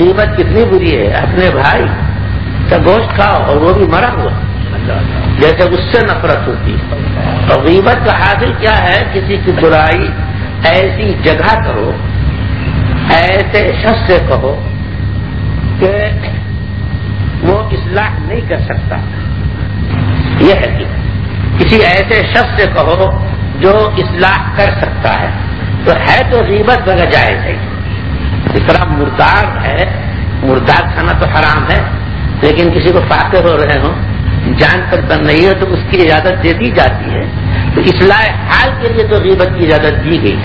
قیمت کتنی بری ہے؟ اپنے بھائی کا گوشت کھاؤ اور وہ بھی مرا ہوا۔ جیسے اس سے نفرت ہوتی۔ ہے اور غیبت کا حاصل کیا ہے؟ کسی کی برائی ایسی جگہ کرو، ایسے شخص سے کہو کہ وہ اصلاح نہیں کر سکتا۔ یہ ہے کہ کسی ایسے شخص سے کہو جو اصلاح کر سکتا ہے۔ تو ہے تو غیبت بغیر جائز ہے۔ اس طرح مردار ہے، مردار کھانا تو حرام ہے، لیکن کسی کو فاقر ہو رہے ہوں، جان پر بن رہی ہے تو اس کی اجازت دے دی جاتی ہے۔ تو اصلاح حال کے لیے تو غیبت کی اجازت دی گئی۔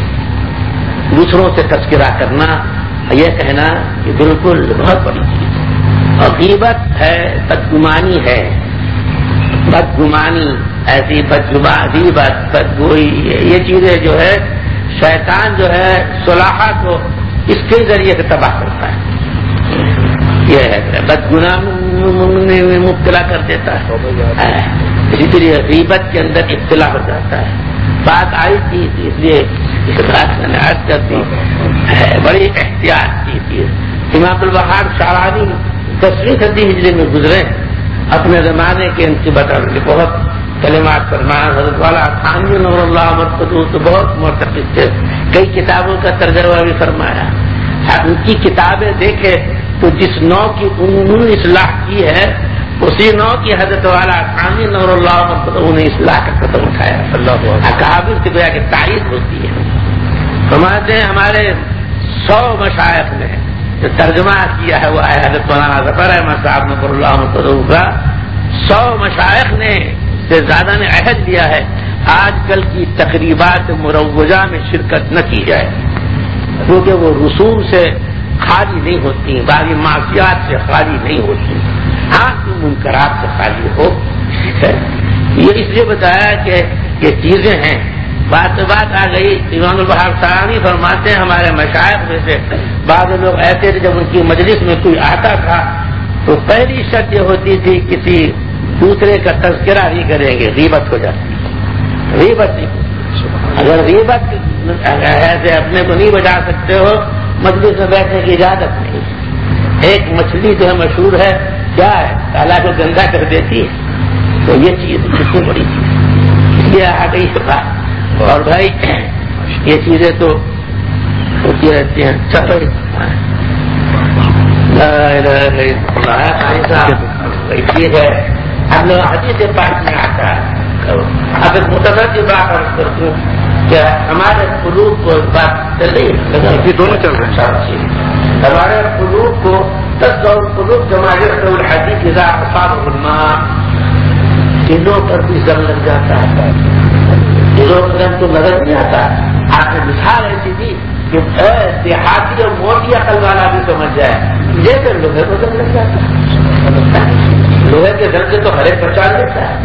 دوسروں سے تذکرہ کرنا، یہ کہنا کہ بالکل بہت بڑی چیز اور غیبت ہے، بدگمانی ہے۔ بدگمانی، ایسی بدگما غیبت بدگوئی، یہ چیزیں جو ہے، شیطان جو ہے صلاحہ کو اس کے ذریعے سے تباہ کرتا ہے۔ یہ ہے۔ بدگنا میں مبتلا کر دیتا ہے۔ اسی طرح غیبت کے اندر ابتلا ہو جاتا ہے۔ بات آئی تھی، اس لیے اس بات میں نے عرض کرتی بڑی احتیاط کی تھی۔ امام البہار شارانی دسویں صدی ہجری میں گزرے۔ اپنے زمانے کے ان کی بتا بہت کلمات فرمایا حضرت والا خانوی نور اللہ مرتدو تو بہت مرتب تھے۔ کئی کتابوں کا ترجمہ بھی فرمایا۔ ان کی کتابیں دیکھے تو جس نو کی انہوں نے اصلاح کی ہے اسی نو کی حضرت والا خانوی نور اللہ مرتدو نے اصلاح کا قدم اٹھایا۔ اللہ کہابر کی گویا کہ تائید ہوتی ہے۔ فرماتے ہیں ہمارے سو مشائق نے جو ترجمہ کیا ہے وہ حضرت مولانا ظفر احمد صاحب نقر اللہ مرتدو کا سو مشائق نے سے زیادہ نے عہد دیا ہے، آج کل کی تقریبات مروجہ میں شرکت نہ کی جائے۔ کیونکہ وہ رسوم سے خالی نہیں ہوتی، باقی معافیات سے خالی نہیں ہوتی۔ ہاں منکرات سے خالی ہو۔ یہ اس لیے بتایا کہ یہ چیزیں ہیں۔ بات بات آ گئی، امام البہار سلانی فرماتے ہیں ہمارے مشاعر میں سے۔ بعض لوگ ایسے تھے جب ان کی مجلس میں کوئی آتا تھا تو پہلی شرط یہ ہوتی تھی کسی دوسرے کا تذکرہ نہیں کریں گے ریبت ہو جاتی ریبت نہیں۔ اگر ریبت ایسے اپنے کو نہیں بچا سکتے ہو، مجلس میں بیٹھنے کی اجازت نہیں۔ ایک مچھلی جو ہے مشہور ہے، کیا ہے؟ تالا کو گندا کر دیتی ہے۔ تو یہ چیز کتنی بڑی چیز اس لیے آ گئی بات اور بھائی، یہ چیزیں تو ہوتی رہتی ہیں۔ چلو چیز ہے۔ ہم لوگ حدیث پاک میں آتا ہے۔ اب ایک کی بات کرتی ہوں کہ ہمارے قلوب کو بات چل رہی ہے دونوں چل رہے ہیں۔ ہمارے قلوب کو اور قلوب جماعت الحدیث علماء دلوں پر بھی زم لگ جاتا ہے۔ دلوں پر زم تو نظر نہیں آتا۔ آپ نے مثال ایسی تھی کہ دیہاتی اور موٹی عقل والا بھی سمجھ جائے۔ جیسے لوہے کو زم لگ جاتا ہے۔ لوہے کے دن سے تو ہر ایک بچا لیتا ہے۔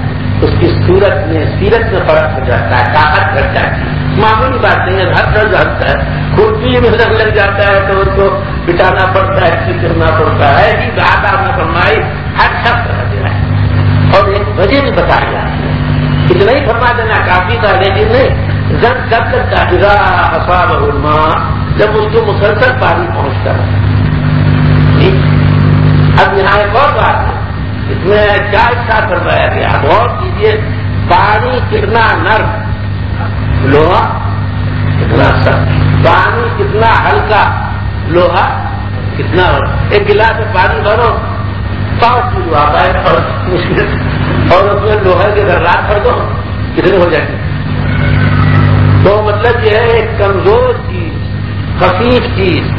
اس کی صورت میں، سیرت میں فرق ہو جاتا ہے، طاقت گھٹ جاتی ہے۔ معمولی بات نہیں ہے، ہر درد ہلتا ہے۔ کھرپی میں رنگ لگ جاتا ہے، تو ان کو بٹانا پڑتا ہے ٹھیک کرنا پڑتا ہے۔ جی بات آپ نے فرمائی، ہر شخص رہ گیا ہے۔ اور ایک وجہ بھی بتا دیا اتنا ہی فرما دینا کافی تھا، لیکن نہیں۔ جب جب تک کا اصاب علما جب اس کو مسلسل پانی پہنچتا ہے۔ جی۔ اب یہاں ایک اور بات ہے۔ اس میں کیا اچھا کروایا گیا غور کیجیے پانی کتنا نرم، لوہا کتنا سخت پانی کتنا ہلکا، لوہا کتنا ایک گلاس میں پانی بھرو، پانچ کلو آتا ہے اور مشکل۔ اور اس میں لوہے کے ذرات بھر دو، کتنے ہو جائیں گے؟ تو مطلب یہ ہے، ایک کمزور چیز، خفیف چیز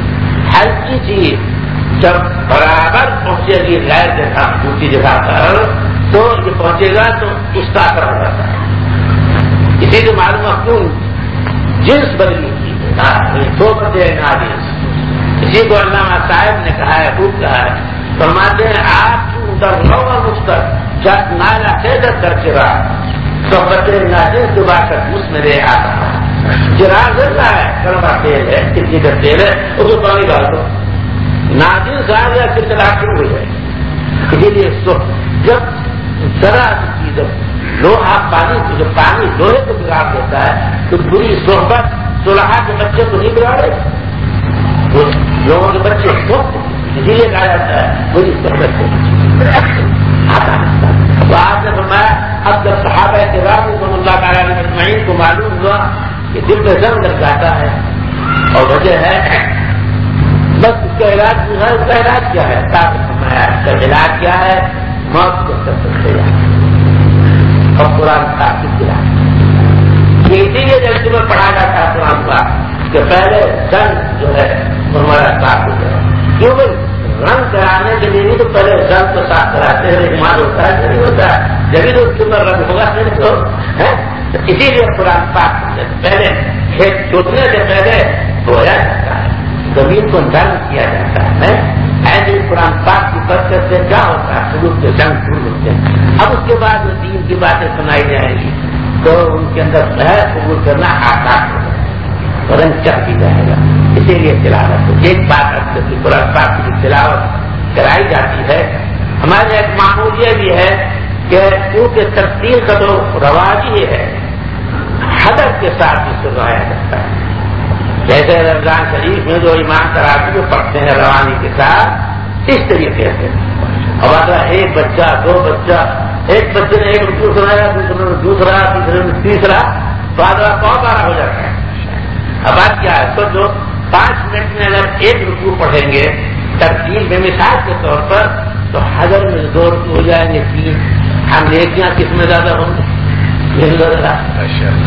ہلکی چیز۔ جب برابر پہنچے گی غیر جگہ اونچی جگہ پر تو یہ پہنچے گا تو اس کا اثر ہو جاتا ہے۔ اسی لیے معلوم اپن جنس بدلی کی دو بندے اسی کو علامہ صاحب نے کہا ہے خوب کہا ہے، فرماتے ہیں، آپ کی ادھر لو اور مستق جب نالا سے کر کے رہا، تو بچے ناجنس جو کر اس میں رہے آتا۔ چراغ ضرور ہے کڑوا تیل ہے، کتنی کا تیل ہے، اس کو پانی ڈال دو۔ ناجن صاحب یا چلچلا شروع ہو جائے۔ اسی لیے جب ذرا کی جب لوہا پانی جب پانی لوہے کو بگاڑ دیتا ہے، تو بری صحبت سولہا کے بچے کو نہیں بگاڑے۔ لوگوں کے بچے سوکھ اسی لیے کہا جاتا ہے وہی اس تو آپ نے فرمایا، اب جب صحابہ کے بعد اللہ تعالیٰ نے مجمعین کو معلوم ہوا کہ دل میں زنگ لگ جاتا ہے اور وجہ ہے بس اس کا علاج جو ہے، اس کا علاج کیا ہے؟ فرمایا اس کا علاج کیا ہے؟ موت کو سب سے اور قرآن صاحب کی یہ اسی لیے جب تمہیں پڑھا جاتا ہے قرآن کا کہ پہلے زنگ جو ہے ہمارا صاف ہو جائے کیوں بھائی؟ رنگ کرانے کے لیے تو پہلے رنگ کو صاف کراتے ہیں ایمان ہوتا ہے نہیں ہوتا ہے۔ جبھی تو اس کے اندر رنگ ہوگا، پھر تو اسی لیے قرآن پاک پہلے کھیت جوتنے سے پہلے دھویا جاتا ہے۔ زمین کو رنگ کیا جاتا ہے۔ ایسے قرآن پاک کی برکت سے کیا ہوتا ہے؟ شروع کے جنگ شروع ہوتے ہیں اب اس کے بعد جو دین کی باتیں سنائی جائیں گی تو ان کے اندر بحث قبول کرنا آسان ہو رنگ چڑھ بھی جائے گا۔ اسی لیے تلاوت ایک بات اب قرآن پاک کی تلاوت کرائی جاتی ہے۔ ہمارے ایک معمول یہ بھی ہے کہ کیونکہ تفصیل کا تو رواج ہی ہے۔ حدر کے ساتھ اس کو گایا جاتا ہے۔ جیسے رمضان شریف میں جو ایمان تراجی میں پڑھتے ہیں روانی کے ساتھ اس طریقے سے۔ اب اگر ایک بچہ دو بچہ ایک بچے نے ایک رکو سنایا دوسرے میں دوسرا تیسرے میں تیسرا تو آدھا بہت بارہ ہو جاتا ہے۔ اب بات کیا ہے؟ تو جو پانچ منٹ میں اگر ایک رکو پڑھیں گے ترتیب میں مثال کے طور پر تو ہزار میں دو رکو ہو جائیں گے تین۔ ہم نیکیاں کس میں زیادہ ہوں گے۔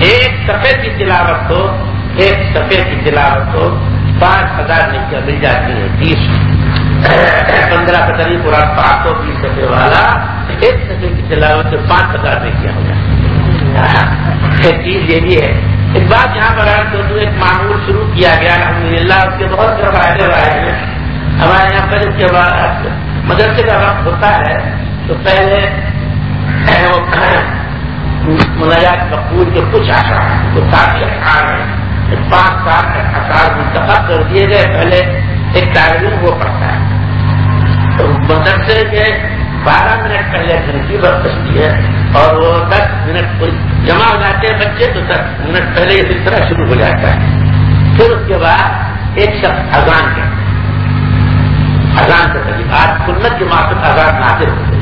ایک سفید کی تلاوت ہو ایک سفید کی تلاوت ہو پانچ ہزار نیکیاں مل جاتی ہیں تیس پندرہ قطری پورا پانچ سو بیس سفے والا ایک سفید کی تلاوت سے پانچ ہزار نیکیاں ہو جاتی ہیں۔ چیز یہ بھی ہے۔ ایک بات یہاں پر آئے ایک معمول شروع کیا گیا الحمد للہ اس کے بہت سے فائدے رہے ہیں۔ ہمارے یہاں پر اس کے بعد مدرسے کا وقت ہوتا ہے تو پہلے مناجات کپور کے کچھ آسار تو کافی اشعار ہیں پانچ سات اشعار منتخب کر دیے گئے۔ پہلے ایک تعلیم وہ پڑتا ہے۔ تو مدرسے کے بارہ منٹ پہلے گھنٹی برتستی ہے اور وہ دس منٹ جمع ہو جاتے ہیں بچے تو دس منٹ پہلے یہ سلسلہ شروع ہو جاتا ہے۔ پھر اس کے بعد ایک شخص اذان کے اذان کے قریب آج سنت کے معافت اذان نازر ہو گئی۔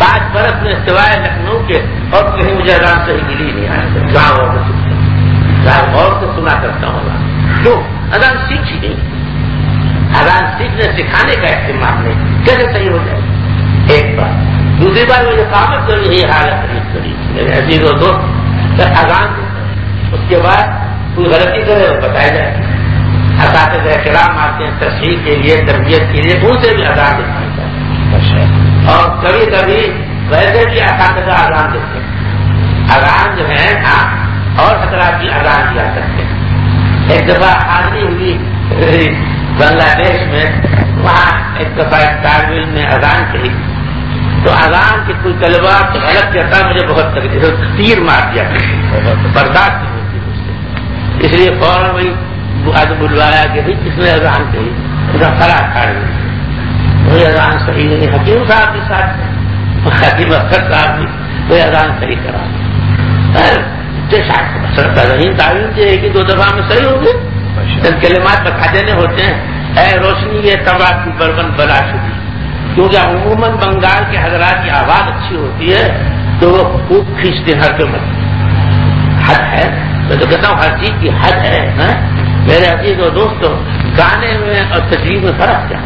پانچ برس میں سوائے لکھنؤ کے اور کہیں مجھے اذان سے ہی ملی نہیں۔ آئے گاؤں اور سنتے اور سے سنا کرتا ہوں کیوں اذان سیکھ ہی نہیں۔ اذان سیکھنے سکھانے کا استعمال نہیں۔ کیسے صحیح ہو جائے؟ ایک بار دوسری بار جو کامت کری یہی حالت قریب کری۔ میرے عزیز و دوست اذان اس کے بعد کوئی غلطی کرے وہ بتایا جائے۔ اساتذہ احترام آتے ہیں تصحیح کے لیے تربیت کے لیے ان سے بھی اذان دکھائی جائے۔ اور کبھی کبھی ویسے بھی اساتذہ اذان دیتے ہیں۔ اذان جو ہے ہاں اور حضرات کی اذان دیا سکتے ہیں۔ ایک دفعہ حاضری ہوئی بنگلہ دیش میں، وہاں ایک دفعہ ایک طالب علم نے اذان کی۔ تو اذان کے کوئی طلبا غلط کہتا مجھے بہت تکلیف تیر مار دیا۔ برداشت نہیں ہوتی اس لیے فوراً وہی آج بلوایا کہ بھائی، کس نے اذان کہی اس کا خراب کھاڑ وہی اذان صحیح نہیں، حکیم صاحب کے ساتھ حکیم اختر صاحب بھی وہی اذان صحیح کرا۔ تعلیم سے ایک ہی دو دفعہ میں صحیح ہوں گے۔ کلمات بتا دینے ہوتے ہیں۔ اے روشنی یہ تباہ کی بربن بلا چکی۔ کیونکہ عموماً بنگال کے حضرات کی آواز اچھی ہوتی ہے تو وہ خوب کھینچتے ہر کے مت۔ حد ہے۔ میں تو کہتا ہوں ہر چیز کی حد ہے ہاں؟ میرے عزیز اور دوستوں گانے میں اور تجریب میں فرق کیا؟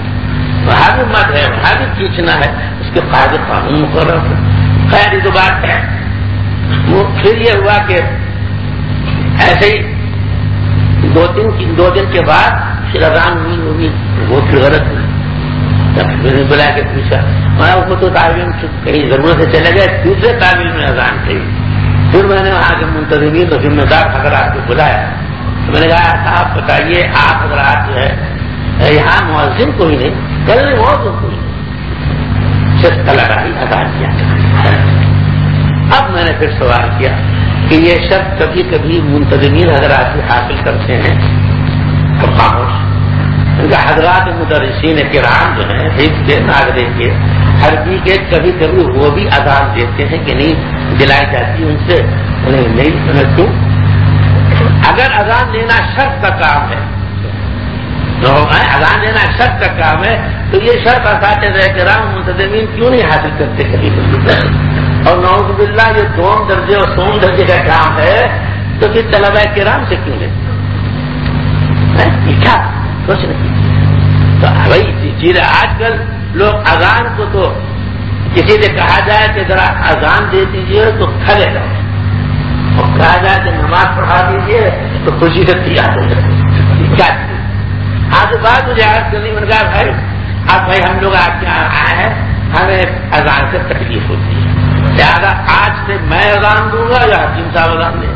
وہاں بھی مت ہے وہاں بھی کھینچنا ہے۔ اس کے فائدے قانون مقرر خیر یہ تو بات ہے۔ پھر یہ ہوا کہ ایسے ہی دو دن دو دن کے بعد پھر اذان ہوئی وہ پھر غلط ہوئی۔ میں نے بلا کے پوچھا۔ میں کو تو تعلیم کہیں ضرورت سے چلے گئے، دوسرے تعلیم میں اذان تھی پھر میں نے وہاں کے منتظمین تو ذمہ دار حضرات کو بلایا۔ تو میں نے کہا صاحب، بتائیے، آپ حضرات جو ہے یہاں معذم کوئی نہیں؟ کل نہیں موت کوئی نہیں۔ صرف لگا ہی اذان کیا۔ اب میں نے پھر سوال کیا کہ یہ شخص کبھی کبھی منتظمین حضرات حاصل کرتے ہیں؟ اور خاموش۔ ان کا حضرات مدرسین کرام جو ہیں، حفظ کے ناگرے کے عربی کے کبھی کبھی وہ بھی آزاد دیتے ہیں کہ نہیں، دلائی جاتی ان سے۔ انہیں نہیں سمجھتی اگر اذان دینا شرط کا کام ہے، تو اذان دینا شرط کا کام ہے، تو یہ شرط اساتذہ کرام، منتظمین کیوں نہیں حاصل کرتے کبھی؟ اور نوز باللہ یہ دوم درجے اور سوم درجے کا کام ہے تو پھر طلبہ کرام سے کیوں لیتے کیا؟ سوچ رہے تو بھائی جی، جی چیز آج کل لوگ اذان کو تو کسی سے کہا جائے کہ ذرا اذان دے دیجیے تو کھلے جائے اور کہا جائے کہ نماز پڑھا دیجیے تو خوشی سے تیار ہو جائے۔ کیا آج بعد مجھے آج کرنی من کہا بھائی، اب بھائی ہم لوگ آپ کے یہاں آئے ہیں؟ ہمیں اذان سے تکلیف ہوتی ہے۔ زیادہ آج سے میں اذان دوں گا یا حکیم صاحب اذان دیں؟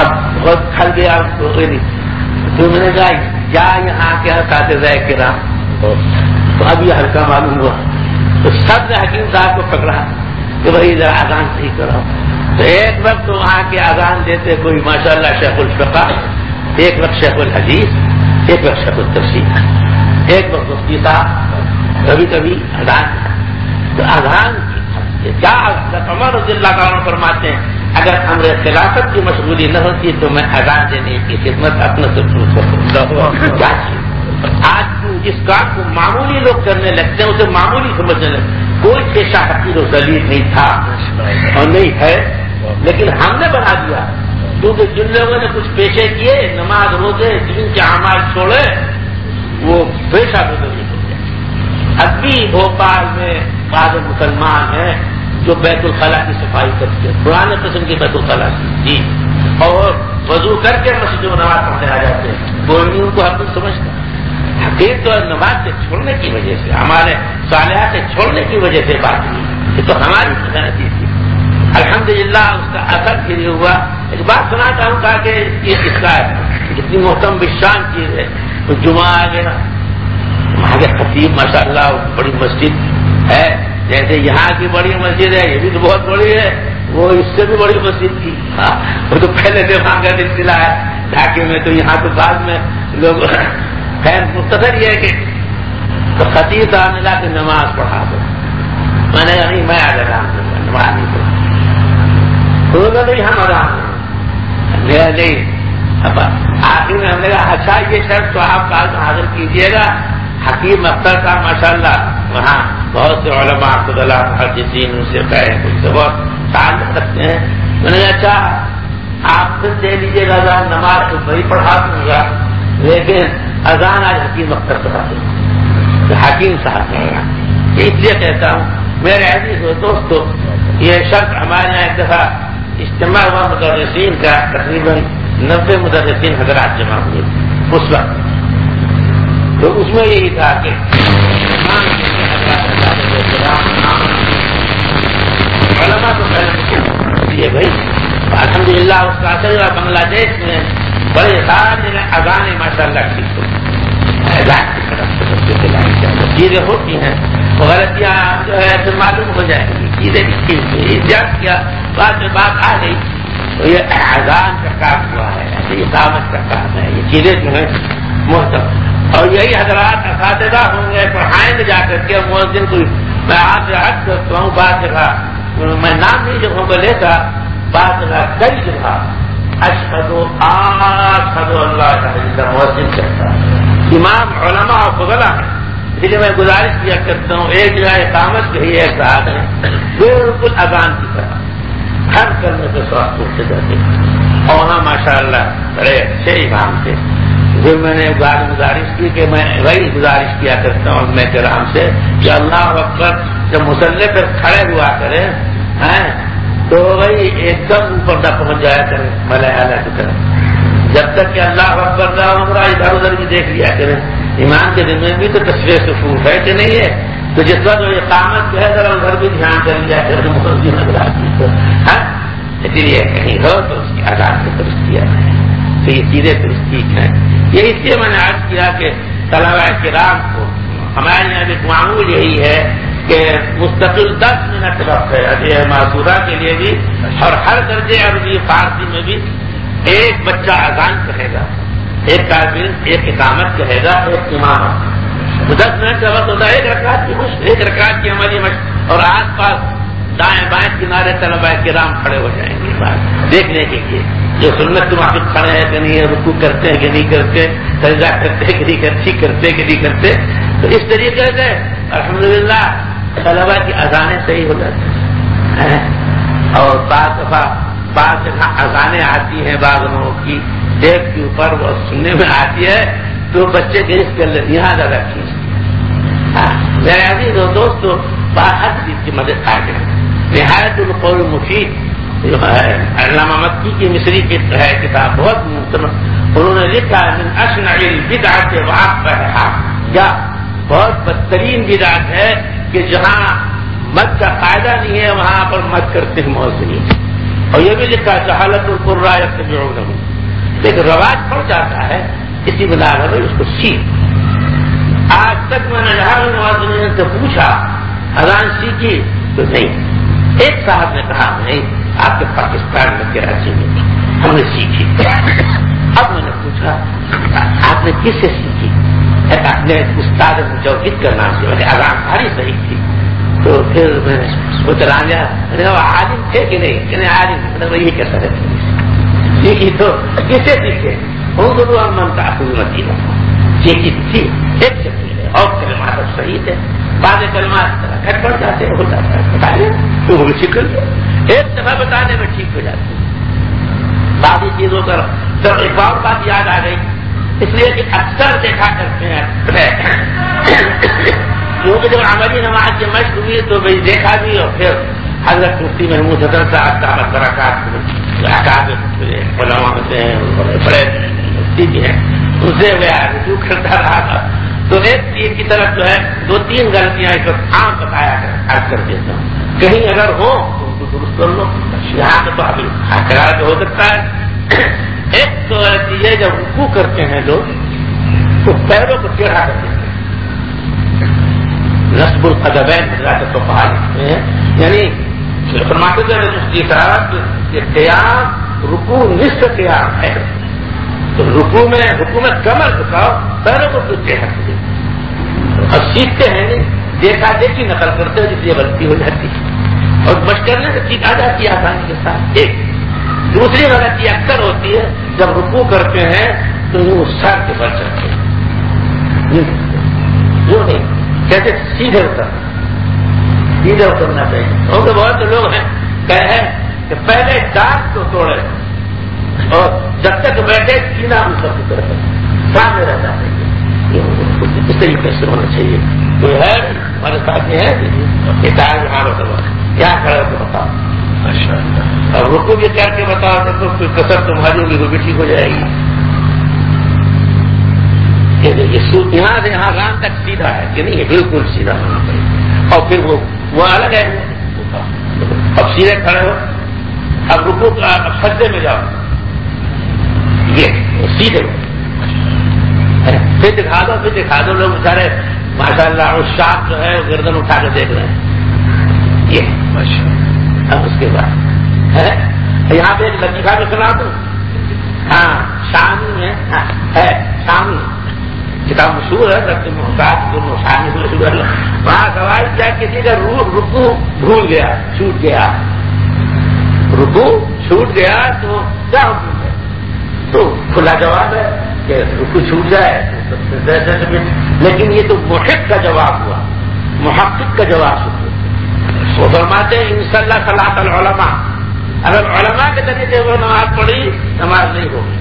اب بہت کھل گیا تو نے کہا کیا یہاں کے ساتھ کرام تو اب یہ ہلکا معلوم ہوا۔ تو سب نے حکیم صاحب کو پکڑا کہ بھائی، ذرا اذان صحیح کرو تو ایک وقت تو وہاں کے اذان دیتے کوئی ماشاء اللہ شیخ الفقا ایک وقت شیخ الحدیث، ایک وقت شیخ التفصیل ایک وقت مفتی صاحب، کبھی کبھی اذان۔ تو اذان کیا عمر رضی اللہ تعالیٰ فرماتے ہیں؟ اگر ہم خلافت کی مشغولی نہ ہوتی تو میں اذان دینے کی خدمت اپنے سے سکتا آج جس کام کو معمولی لوگ کرنے لگتے ہیں اسے معمولی سمجھنے لگتے کوئی پیشہ حقیر و دلیل نہیں تھا۔ اور نہیں ہے لیکن ہم نے بنا دیا۔ کیونکہ جن لوگوں نے کچھ پیشے کیے نماز روزے جن کے اعمال چھوڑے وہ پیشہ بدلی ہو گیا۔ اب بھی بھوپال میں بعض مسلمان ہیں جو بیت الخلاء کی صفائی کرتے ہیں۔ پرانے قسم کی بیت الخلاء کی۔ جی۔ اور وضو کر کے مسجد و نماز پڑھنے آ جاتے ہیں۔ کوئی ان کو حقیق سمجھتا۔ حقیق تو نماز سے چھوڑنے کی وجہ سے، ہمارے صالحہ سے چھوڑنے کی وجہ سے بات نہیں یہ تو ہماری غلطی تھی۔ الحمد للہ اس کا اثر پھر ہوا۔ ایک بات سنا چاہوں گا کہ یہ اس کا جتنی محتم بشان چیز ہے۔ تو جمعہ آ گیا۔ وہاں کے خطیب ماشاء اللہ بڑی مسجد۔ ہے؟ جیسے یہاں کی بڑی مسجد ہے، یہ بھی تو بہت بڑی ہے۔ وہ اس سے بھی بڑی مسجد تھی۔ ہاں، وہ تو پہلے سے وہاں کا سلسلہ ہے۔ ڈھاکے میں تو یہاں تو بعد میں لوگ خیر، مختصر یہ ہے کہ تو خطیب صاحب نے کے نماز پڑھا دو۔ میں نے کہا، نہیں، میں آ جاتا نماز نہیں پڑھا۔ تو یہاں آرام نہیں اب آخر میں ہم نے کہا اچھا یہ شرط تو آپ کال حاضر کیجیے گا۔ حکیم اختر کا ماشاء اللہ وہاں بہت سے علماء خود اللہ جسین سے کہے سے بہت تعلق رکھتے ہیں۔ میں نے اچھا آپ پھر دے لیجیے گا، اذان نماز تو وہی پڑھا دوں گا۔ لیکن اذان آج حکیم اختر کرا دوں حکیم صاحب نے اس لیے کہتا ہوں، میرے عزیز ہو دوستو، یہ شرط ہمارے یہاں ایک دفعہ اجتماع ہوا مدرسین کا، تقریباً نبے مدرسین حضرات جمع ہوئے۔ اس وقت تو اس میں یہی تھا کہ تو بھائی الحمد للہ اس کا اثر بنگلہ دیش میں بڑے سارے اذان ماشاء اللہ ٹھیک ہو چیزیں ہوتی ہیں، غلطیاں جو ہے تو معلوم ہو جائیں گی۔ چیزیں ایجاد کیا، بعد میں بات آ گئی۔ تو یہ اذان کا کام ہوا ہے، یہ دعوت کا کام ہے۔ یہ چیزیں جو ہیں محتم اور یہی حضرات اساتذہ ہوں گے پڑھائیں گے جا کر کے مؤذن کو میں آپ سے حد کرتا ہوں بات جگہ میں نام نہیں جگہوں کو لیتا بات جگہ کئی جگہ اشد آشد اللہ کا مؤذن کرتا امام علماء اور فضلہ ہے اس لیے میں گزارش کیا کرتا ہوں، ایک جگہ اقامت کہی ہے صاحب ہے بالکل اذان کی طرح۔ ہر کرنے کے سواد اٹھتے جاتے ہیں۔ اور ہاں، ماشاء اللہ بڑے اچھے امام تھے۔ پھر میں نے بار گزارش کی کہ میں وہی گزارش کیا کرتا ہوں میں کرام سے کہ اللہ اکبر جب مسلح پہ کھڑے ہوا کرے ہیں تو وہی ایک دم اوپر نہ پہنچ جایا کرے ملے کی طرف جب تک کہ اللہ اکبر نہ عمرہ ادھر ادھر بھی دیکھ لیا کرے۔ ایمان کے دن میں بھی تو تصویر سے پھول ہے کہ نہیں ہے؟ تو جس وقت یہ قامت جو ہے، ذرا ادھر بھی دھیان کر لیا کر مسلم نظر آتی ہے ہاں، اسی لیے کہیں ہو تو اس کی آزاد سے درست کیا۔ جائے تو یہ چیزیں درست ٹھیک ہیں۔ یہ اس لیے میں نے آج کیا کہ طلبا کرام کو ہمارے یہاں ایک معمول یہی ہے کہ مستقل دس منٹ وقت ہے ابھی معذورہ کے لیے بھی اور ہر درجے عربی فارسی میں بھی ایک بچہ اذان کہے گا، ایک کاربین ایک اقامت کہے گا، ایک امامت تو دس منٹ کا وقت ہوتا ہے، ایک رکعت کی مشق، ایک رکعت کی ہماری مشق۔ اور آس پاس دائیں بائیں کنارے طلبا کے رام کھڑے ہو جائیں گے۔ بات دیکھنے کے لیے۔ جو سنت کے کھڑے ہیں کہ نہیں رکو کرتے ہیں کہ نہیں کرتے سجا کرتے کہ نہیں کرتے کرتے کہ نہیں کرتے، تو اس طریقے سے الحمدللہ طلبا کی اذانیں صحیح ہو جاتی ہیں۔ اور بعض دفعہ، بعض جگہ اذانیں آتی ہیں بعض لوگوں کی ٹیپ کے اوپر وہ سننے میں آتی ہے، تو بچے کے اس کے یہاں زیادہ کھینچتی ہاں، میرے ابھی دو دوست باہر چیز کی مدد آ گئے نہایت القول مفید۔ جو ہے۔ علامہ مکی کی مصری کی ہے کتاب بہت انہوں نے لکھا من اشن بدعت واقع یا بہت بدترین بدعت ہے کہ جہاں مت کا فائدہ نہیں ہے، وہاں پر مت کرتے ہیں موسمی اور یہ بھی لکھا جہالت القرا لیکن رواج پڑ جاتا ہے اسی بنا کر اس کو سیکھ۔ آج تک میں نے جہاں سے پوچھا اذان سیکھی تو نہیں۔ ایک صاحب نے کہا، نہیں، آپ کے پاکستان میں کراچی میں ہم نے سیکھی۔ اب میں نے پوچھا، آپ نے کس سے سیکھی؟ اپنے استاد مجوید کا نام سے آرام ساری صحیح تھی۔ تو پھر میں نے سوچ رہا گیا عالم تھے کہ نہیں؟ کہ عالم یہ کیسا رہتے سیکھی تو کسے سیکھے؟ ہوں گرو اور من کا حکومت تھی، ایک چکی اور کلمات صحیح تھے۔ بعض کلمات گھٹ پڑ جاتے ہو جاتا ہے۔ بتا لیں تو وہ بھی سیکھ لیا ایک دفعہ بتانے میں ٹھیک ہو جاتی ہے۔ باقی چیزوں کا سر ایک اور بات یاد آ گئی۔ اس لیے کہ اکثر دیکھا کرتے ہیں۔ کیونکہ جب عملی نماز کی مشق ہوئی تو بھائی دیکھا بھی اور پھر حضرت مفتی محمود حضرت صاحب کا مترکات علماء ہوتے ہیں، بڑے مفتی بھی ہیں۔ ان سے میں رجوع کرتا رہا تھا۔ تو ایک چیز کی طرف جو ہے، دو تین غلطیاں ایک عام بتایا کر کر دیتا ہوں۔ کہیں اگر ہو، تو ان کو درست کر لو۔ یہاں تو ابھی خراب ہو سکتا ہے۔ ایک تو یہ جب رکو کرتے ہیں لوگ، تو پیروں کو ٹیڑھا کر دیتے ہیں۔ نصب القدبین حضرات تو پہاڑ لکھتے ہیں۔ یعنی فرماتے تھے مفتی صاحب کہ قیام رکو نصف قیام ہے۔ تو رکو میں حکومت کمر جھکاؤ پیروں کو کچھ ٹیڑھا اور سیکھتے ہیں نہیں۔ دیکھا دیکھی نقل کرتے ہیں جس لیے غلطی ہو جاتی ہے۔ اور مشق کرنے سے ٹھیک آ جاتی ہے آسانی کے ساتھ۔ ایک۔ دوسری غلطی اکثر ہوتی ہے، جب رکو کرتے ہیں تو یوں سر کے بل جاتے ہیں۔ یوں نہیں۔ کہتے سیدھے اترنا سیدھے اترنا چاہیے۔ کیونکہ بہت سے لوگ ہیں کہ کہ پہلے دانت کو توڑے۔ اور جب تک بیٹھے سینا اوپر کی طرف سامنے رہنا چاہیے اس طریقے سے ہونا چاہیے۔ کوئی ہے؟ ہمارے ساتھ یہ ہے؟ کہ ٹائر یہاں رکھا کیا کرو تو بتاؤ۔ اب رکو بھی کر کے بتاؤ تو کوئی کسر تمہاری ہوگی وہ بھی ٹھیک ہو جائے گی۔ یہاں سے یہاں رام تک سیدھا ہے کہ نہیں؟ بالکل سیدھا ہونا چاہیے اور پھر وہ الگ ہے۔ اب سیدھے کھڑے ہو۔ اب رکو اب سجدے میں جاؤ۔ یہ سیدھے پھر دکھا دو پھر دکھا دو۔ لوگ سارے ماشاء اللہ شاپ جو ہے گردن اٹھا کے دیکھ رہے ہیں۔ یہ۔ اب اس کے بعد۔ یہاں پہ ایک لطیفہ بھی سنا دوں۔ ہاں شامی ہے۔ ہاں، ہے شامی۔ کتاب مشہور ہے رقم محتاط دونوں شامی مشہور ہے۔ وہاں سوال کیا کسی کا روح رکو بھول گیا چھوٹ گیا۔ رکو چھوٹ گیا تو کیا تو کھلا جواب ہے کہ رکو چھوٹ جائے لیکن یہ تو محق کا جواب ہوا۔ محقق کا جواب سن وہ فرماتے ہیں، ان شاء اللہ صلاح العلماء۔ اگر علماء کے طریقے پر نماز پڑھی، نماز نہیں ہوگی۔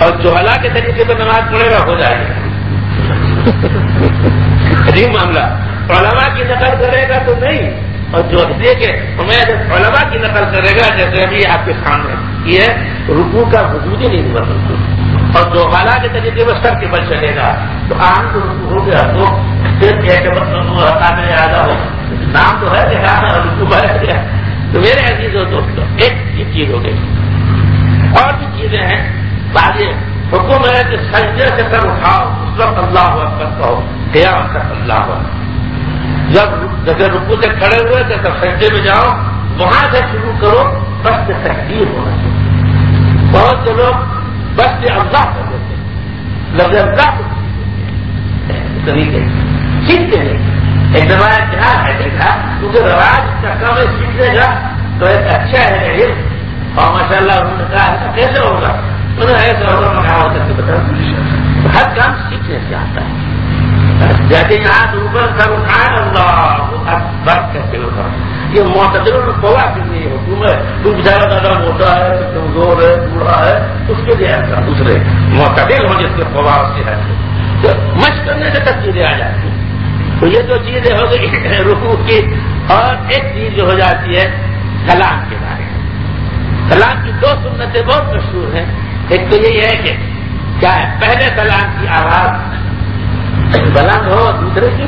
اور جو اللہ کے طریقے پر نماز پڑھے گا، ہو جائے گا۔ عجیب معاملہ۔ علماء کی نقل کرے گا تو نہیں۔ اور جو دیکھے ہمیں علماء کی نقل کرے گا، جیسے ابھی آپ کے سامنے یہ رکو کا وجود ہی نہیں ہوا بالکل۔ اور جو حالات کے طریقے میں سب کے بل چلے گا، تو آم تو رکو ہو گیا۔ تو پھر میں یاد ہو نام تو ہے رکو بھر گیا تو میرے عزیز ہو دوستوں ایک یہ چیز ہو گئی۔ اور بھی چیزیں ہیں۔ بعض حکم ہے کہ سجدے سے سر اٹھاؤ، اس وقت اللہ ہوا کہو قیام کر اللہ ہوا جب جیسے رکو سے کھڑے ہوئے تو سب سجدے میں جاؤ، وہاں سے شروع کرو، بس سے تحقیر ہونا چاہیے۔ بہت سے لوگ بس سے اللہ کر دیتے لفظ اللہ طریقے سیکھتے نہیں ایک دفعہ کیا ہے، دیکھا، کیونکہ رواج کا کام ہے، سیکھنے کا۔ تو ایک اچھا ہے علم اور ماشاء اللہ انہوں نے کہا، ایسا کیسے ہوگا؟ انہوں نے ایسا ہوگا، میں کہا ہوتا کہ بتا ہر کام سیکھنے سے آتا ہے۔ جیسے یہاں سے اوپر سر اٹھائے، اللہ، اکبر، کہتے ہوگا یہ معتدلوں میں کوا کی نہیں ہو تم تم زیادہ زیادہ موٹا ہے کمزور ہے، بوڑھا ہے، اس کے لیے ایسا۔ دوسرے معتدل ہو جس کے کوا سے ہے تو مشق کرنے سے تک چیزیں آ جاتی تو یہ جو چیزیں ہو گئی رکو کی، اور ایک چیز جو ہو جاتی ہے، کلام کے بارے میں۔ کلام کی دو سنتیں بہت مشہور ہیں۔ ایک تو یہی ہے کہ کیا ہے؟ پہلے کلام کی آواز بلند ہو، دوسرے کی۔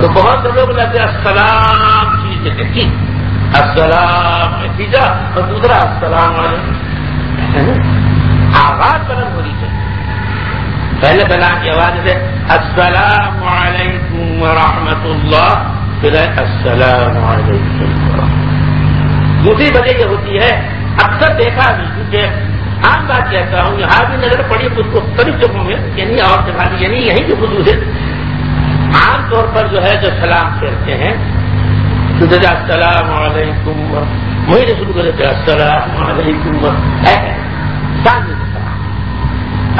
تو بہت سے لوگ لگتے السلام، چیز دیکھی جی۔ السلام، نتیجہ۔ اور دوسرا، السلام علیکم۔ آواز بلند ہونی چاہیے۔ پہلے کلام کی آواز ہے، السلام علیکم ورحمۃ اللہ۔ پھر السلام علیکم دوسری وجہ یہ ہوتی ہے، اکثر دیکھا بھی کیونکہ عام بات کہتا ہوں، یہاں بھی نظر پڑی اس کو قریب جگہوں میں یعنی اور جگہ یعنی یہیں کی خصوصیت عام طور پر جو ہے، جو سلام کرتے ہیں جیسے السلام علیکم، وہی سے شروع کرتے السلام علیکم۔ سامنے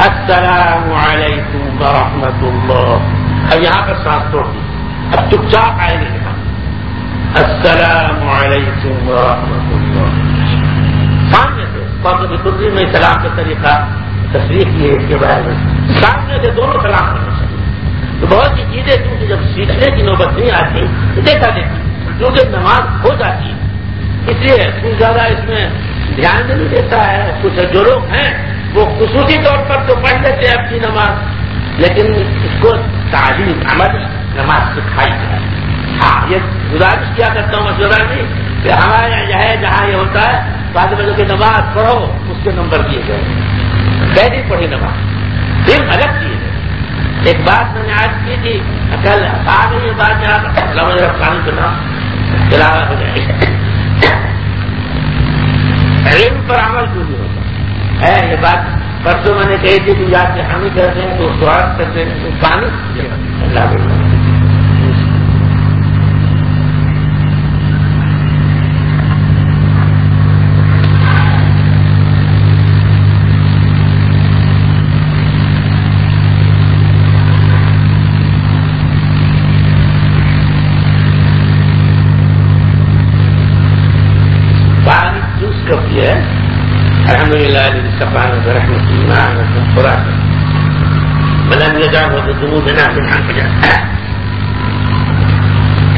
السلام علیکم ورحمۃ اللہ۔ اب یہاں پر سانس توڑ دی۔ اب چپ چاپ آئے گے السلام علیکم ورحمۃ اللہ۔ سامنے سے میں سلام کا طریقہ تصریح کی ہے اس کے بارے میں۔ سامنے سے دونوں سلام کرنا چاہیے۔ تو بہت سی چیزیں کیونکہ جب سیکھنے کی نوبت نہیں آتی تو دیکھا دیتی کیونکہ نماز ہو جاتی ہے۔ اس لیے کچھ زیادہ اس میں دھیان نہیں دیتا ہے۔ کچھ جو لوگ ہیں، وہ خصوصی طور پر تو پڑھ لیتے ہیں اپنی نماز، لیکن اس کو تعلیم، عمل، نماز سکھائی جائے ہاں، یہ گزارش کیا کرتا ہوں، مشورہ نہیں کہ ہمارے یہاں یہ ہے، جہاں یہ ہوتا ہے بعد میں کی نماز پڑھو، اس کے نمبر دیے گئے پہلی پڑھی نماز۔ دل الگ چیز ہے۔ ایک بات میں نے آج کی تھی کل آ گئی یہ بات میں آپ پانی چلا چلا ہو جائے۔ علم پر عمل کیوں نہیں ہوتا؟ ہے، یہ بات پرسوں میں نے کہی تھی کہ یاد سے ہم کرتے ہیں، تو سواگت کرتے ہیں، تو پانی۔ اللہ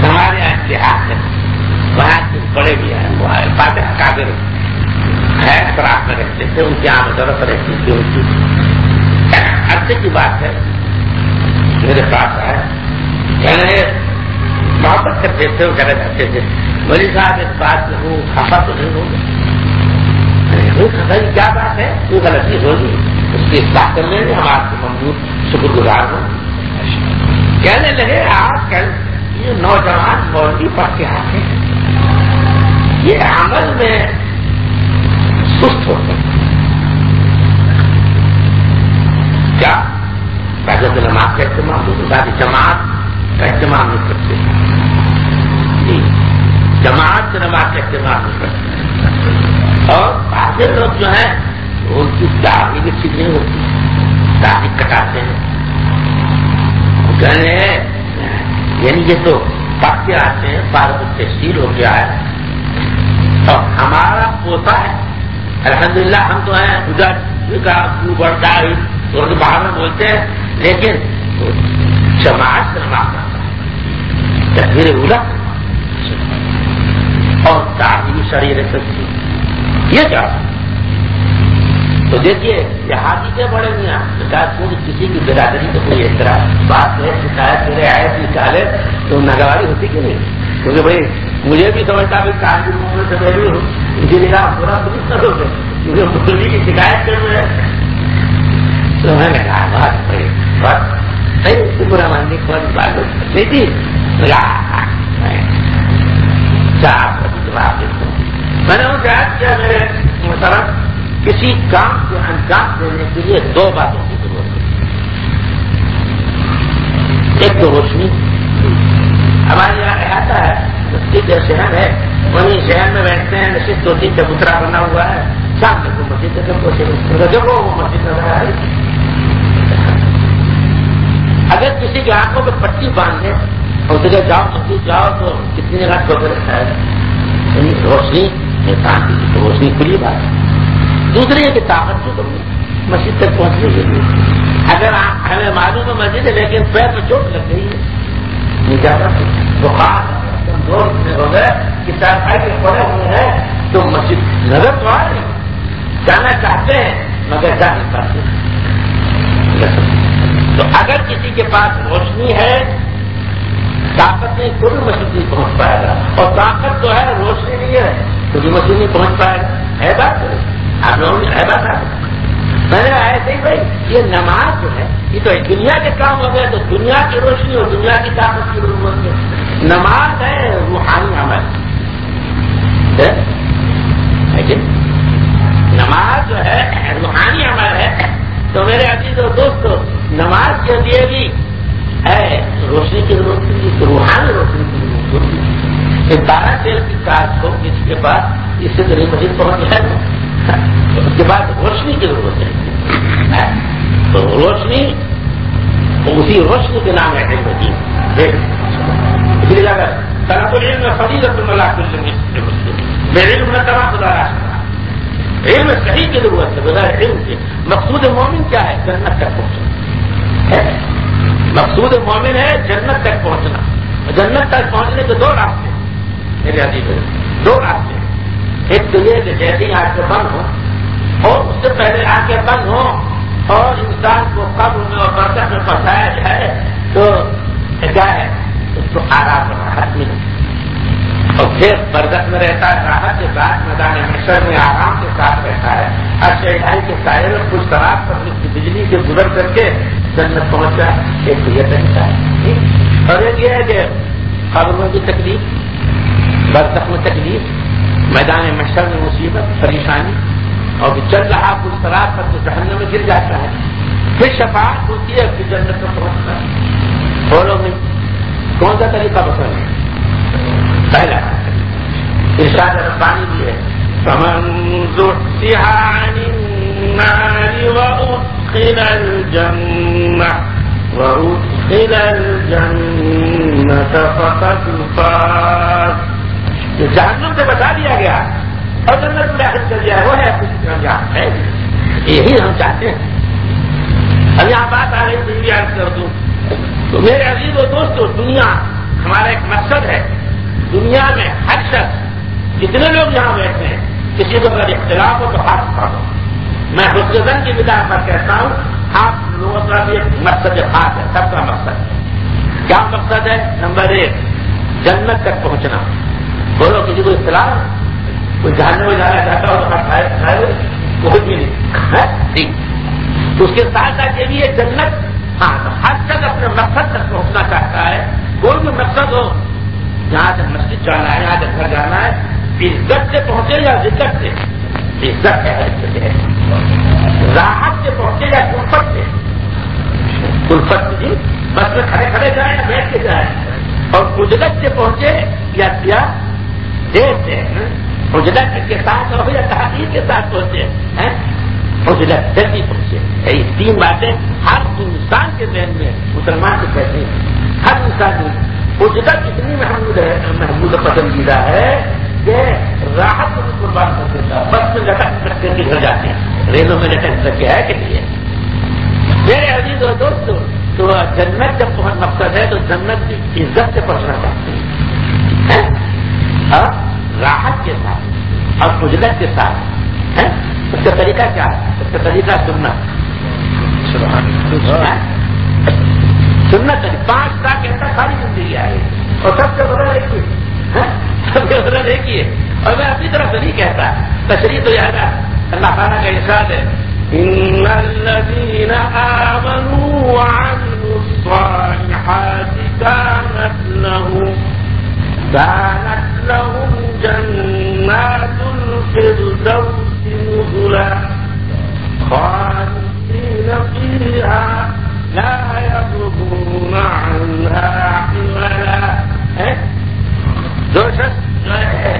ہمارے یہاں اتحاد ہے۔ وہاں بڑے بھی ہیں۔ وہ فاتح کابر ہے خراب میں رہتے تھے ان کی عام ضرورت رہتی تھی ان کی عرصے کی بات ہے۔ میرے پاس آئے۔ کہنے محبت کرتے تھے، وہ کہنا چاہتے تھے۔ ولی صاحب اس بات میں ہوں خفا تو نہیں ہوگا۔ کیا بات ہے؟ وہ غلطی ہوگی۔ اس کی اصلاح کر لیں گے ہم آپ کو ممبور شکر گزار ہوں کہنے لگے آج کل یہ نوجوان مولوی پڑھ کے آتے ہیں یہ عمل میں سست ہوتے ہیں کیا؟ پہلے تو نماز کا اہتمام ہوتا ساری جماعت کا اہتمام نہیں کرتے۔ جی جماعت سے نماز کا اہتمام نہیں کرتے۔ اور باقی لوگ جو ہیں ان کی داغی بھی ٹھیک نہیں ہوتی داغی کٹاتے ہیں۔ کہنے یعنی یہ تو پکے آتے ہیں بارہ تحصیل ہو گیا ہے۔ اور ہمارا پوتا ہے۔ الحمدللہ، ہم تو ہیں ادھر کا بڑھتا ہے اور باہر میں بولتے ہیں، لیکن جماعت سے تصویر اولا اور تعلیم شریر سکتی یہ کیا؟ تو دیکھیے دیہاتی کے بڑے میاں شکایت کسی کی برادری کو کوئی اس طرح بات ہے، شکایت میرے آئے تھی نکالے تو نگواری ہوتی کہ نہیں؟ کیونکہ بھائی، مجھے بھی سمجھتا بھی کار کی عمر سے میں بھی ہوں اسی لیے آپ برا نہیں کرو گے کیونکہ مسلم کی شکایت کر رہے ہیں تو میں نے کہا، بات بڑی، بات نہیں اس کی برا ماننے کی بات نہیں تھی۔ چار جواب دیتا ہوں میں نے ان سے یاد کیا میرے طرف کسی کام کو انجام دینے کے لیے دو باتوں کی ضرورت ہے۔ ایک تو روشنی۔ ہمارے یہاں احاطہ ہے جو شہر ہے، وہیں شہر میں بیٹھتے ہیں نشست دو تین چبوترا بنا ہوا ہے سامنے کو مسجد جب وہ مسجد نظر آ رہی اگر کسی کی آنکھوں پہ پٹی باندھ دیں اور جگہ جاؤ، مسجد جاؤ، تو کتنی جگہ کو رکھا ہے؟ یعنی روشنی، انسان کی روشنی کھلی بات ہے۔ دوسری ہے کہ طاقت جو کروں مسجد تک پہنچنے کے لیے اگر ہمیں معلوم ہے مسجد ہے، لیکن پیر میں چوٹ لگ گئی ہے۔ زیادہ بخار، کمزور ہو گئے کہ کے پڑے ہوئے ہیں، تو مسجد نظر تو آ رہی جانا چاہتے ہیں، مگر جا نہیں پاتے۔ تو اگر کسی کے پاس روشنی ہے، طاقت نہیں کوئی مسجد نہیں پہنچ پائے گا۔ اور طاقت جو ہے، روشنی نہیں ہے، تو بھی مسجد نہیں پہنچ پائے گا۔ ہے بات۔ آپ لوگوں نے ہے میں نے ایسے ہی بھائی، یہ نماز جو ہے، یہ تو دنیا کے کام ہو گئے تو دنیا کی روشنی اور دنیا کی طاقت کی ضرورت ہے۔ نماز ہے روحانی عمل۔ نماز جو ہے، روحانی عمل ہے۔ تو میرے عزیز اور دوست، نماز کے لیے بھی ہے روشنی کی ضرورت روحانی روشنی کی ضرورت بارہ تیل کی کار ہو کسی کے پاس اس سے غریب مزید پہنچ جائے اس کے بعد روشنی کی ضرورت ہے۔ تو روشنی اسی روشنی کے نام ہے اس لیے اگر طرف علم فریض اللہ میں علم میں تباہ خدا رہا علم صحیح کی ضرورت ہے، بغیر علم کے۔ مقصود مومن کیا ہے؟ جنت تک پہنچنا۔ مقصود مومن ہے جنت تک پہنچنا۔ جنت تک پہنچنے کے دو راستے میرے عزیز دو راستے ایک تو یہ جیسے ہی آنکھیں بند ہو اور اس سے پہلے آنکھیں بند ہو اور انسان کو قبر میں اور برتن میں پھنسایا جائے تو کیا ہے؟ اس کو آرام راحت ملے۔ اور پھر بردت میں رہتا ہے، راحت کے ساتھ میدان مشر میں آرام کے ساتھ رہتا ہے۔ ہر کے سائے میں کچھ خراب کر بجلی سے گزر کر کے جنت پہنچا، ایک یہ طریقہ ہے۔ اور ایک یہ ہے کہ خبر میں بھی تکلیف برتق میں تکلیف، میدان مشر میں مصیبت، پریشانی، اور چل رہا کچھ خراب کر تو جہنم میں گر جاتا ہے۔ پھر شفاعت ہوتی ہے پھر جنت میں پہنچتا ہے۔ بولو میں کون سا طریقہ پسند ہے پہلا ارشاد ربانی بھی ہے۔ فمن زحزح وأدخل الجنة فقد فاز۔ جہنم سے بتا دیا گیا اور جنت میں داخل کر دیا ہے، وہ ہے کچھ رمضان ہے جی؟ یہی ہم چاہتے ہیں۔ اب یہاں بات آ رہی تو یاد کر دوں تو۔ میرے عزیز و دوستو دنیا ہمارا ایک مقصد ہے۔ دنیا میں ہر شخص، جتنے لوگ یہاں بیٹھے ہیں، کسی کو اگر اختلاف ہو تو ہاتھ پڑھو میں حسن کی بدا پر کہتا ہوں آپ لوگوں کا بھی ایک مقصد خاص ہے، سب کا مقصد۔ کیا مقصد ہے؟ نمبر ایک، جنت تک پہنچنا۔ بولو کسی جی کو اختلاف کوئی جاننے میں جانا چاہتا ہو تو کوئی بھی نہیں۔ ہاں؟ جی۔ تو اس کے ساتھ ساتھ یہ بھی ہے جنت ہاں تو ہر شخص اپنے مقصد تک پہنچنا چاہتا ہے۔ کوئی بھی مقصد ہو جہاں سے مسجد جانا ہے، یہاں سے گھر جانا ہے عزت سے پہنچے یا ذکر سے؟ عزت ہے راحت سے پہنچے یا کلفت سے؟ کلفت جی بس میں کھڑے کھڑے جائیں یا بیٹھ کے جائیں۔ اور اجلت سے پہنچے یا کیا؟ دیر سے اجلت کے ساتھ ہو یا تحریر کے ساتھ پہنچے اجلت جلدی پہنچے یہ تین باتیں ہر انسان کے ذہن میں مسلمان سے کہتے ہیں۔ ہر انسان اجلت اتنی محمود ہے، محمود پسندیدہ ہے کہ راحت کو بھی قربان کر دیتا بس میں لٹک لٹک کے گھر جاتے ہیں۔ ریلوں میں لٹک سکے ہے کہ نہیں میرے عزیز اور دوست، تو جنت جب تمہیں مقصد ہے تو جنت کی عزت سے پہنچنا چاہتے ہیں اور راحت کے ساتھ اور اجلت کے ساتھ اس کا طریقہ کیا ہے؟ اس کا طریقہ سننا سننا چاہیے پانچ لاکھ ایسا ساری زندگی آئے۔ اور سب سے بدل ایک ہی سب سے بدل ایک ہی ہے۔ اور میں اپنی طرف سے نہیں کہتا۔ تشریح تو یاد ہے۔ اللہ تعالیٰ کا ارشاد ہے۔ إن الذين آمنوا وعملوا الصالحات كانت لهم كانت الفردوس نزلا خالدين فيها لا يبغون عنها حملا. جو شخص جو ہے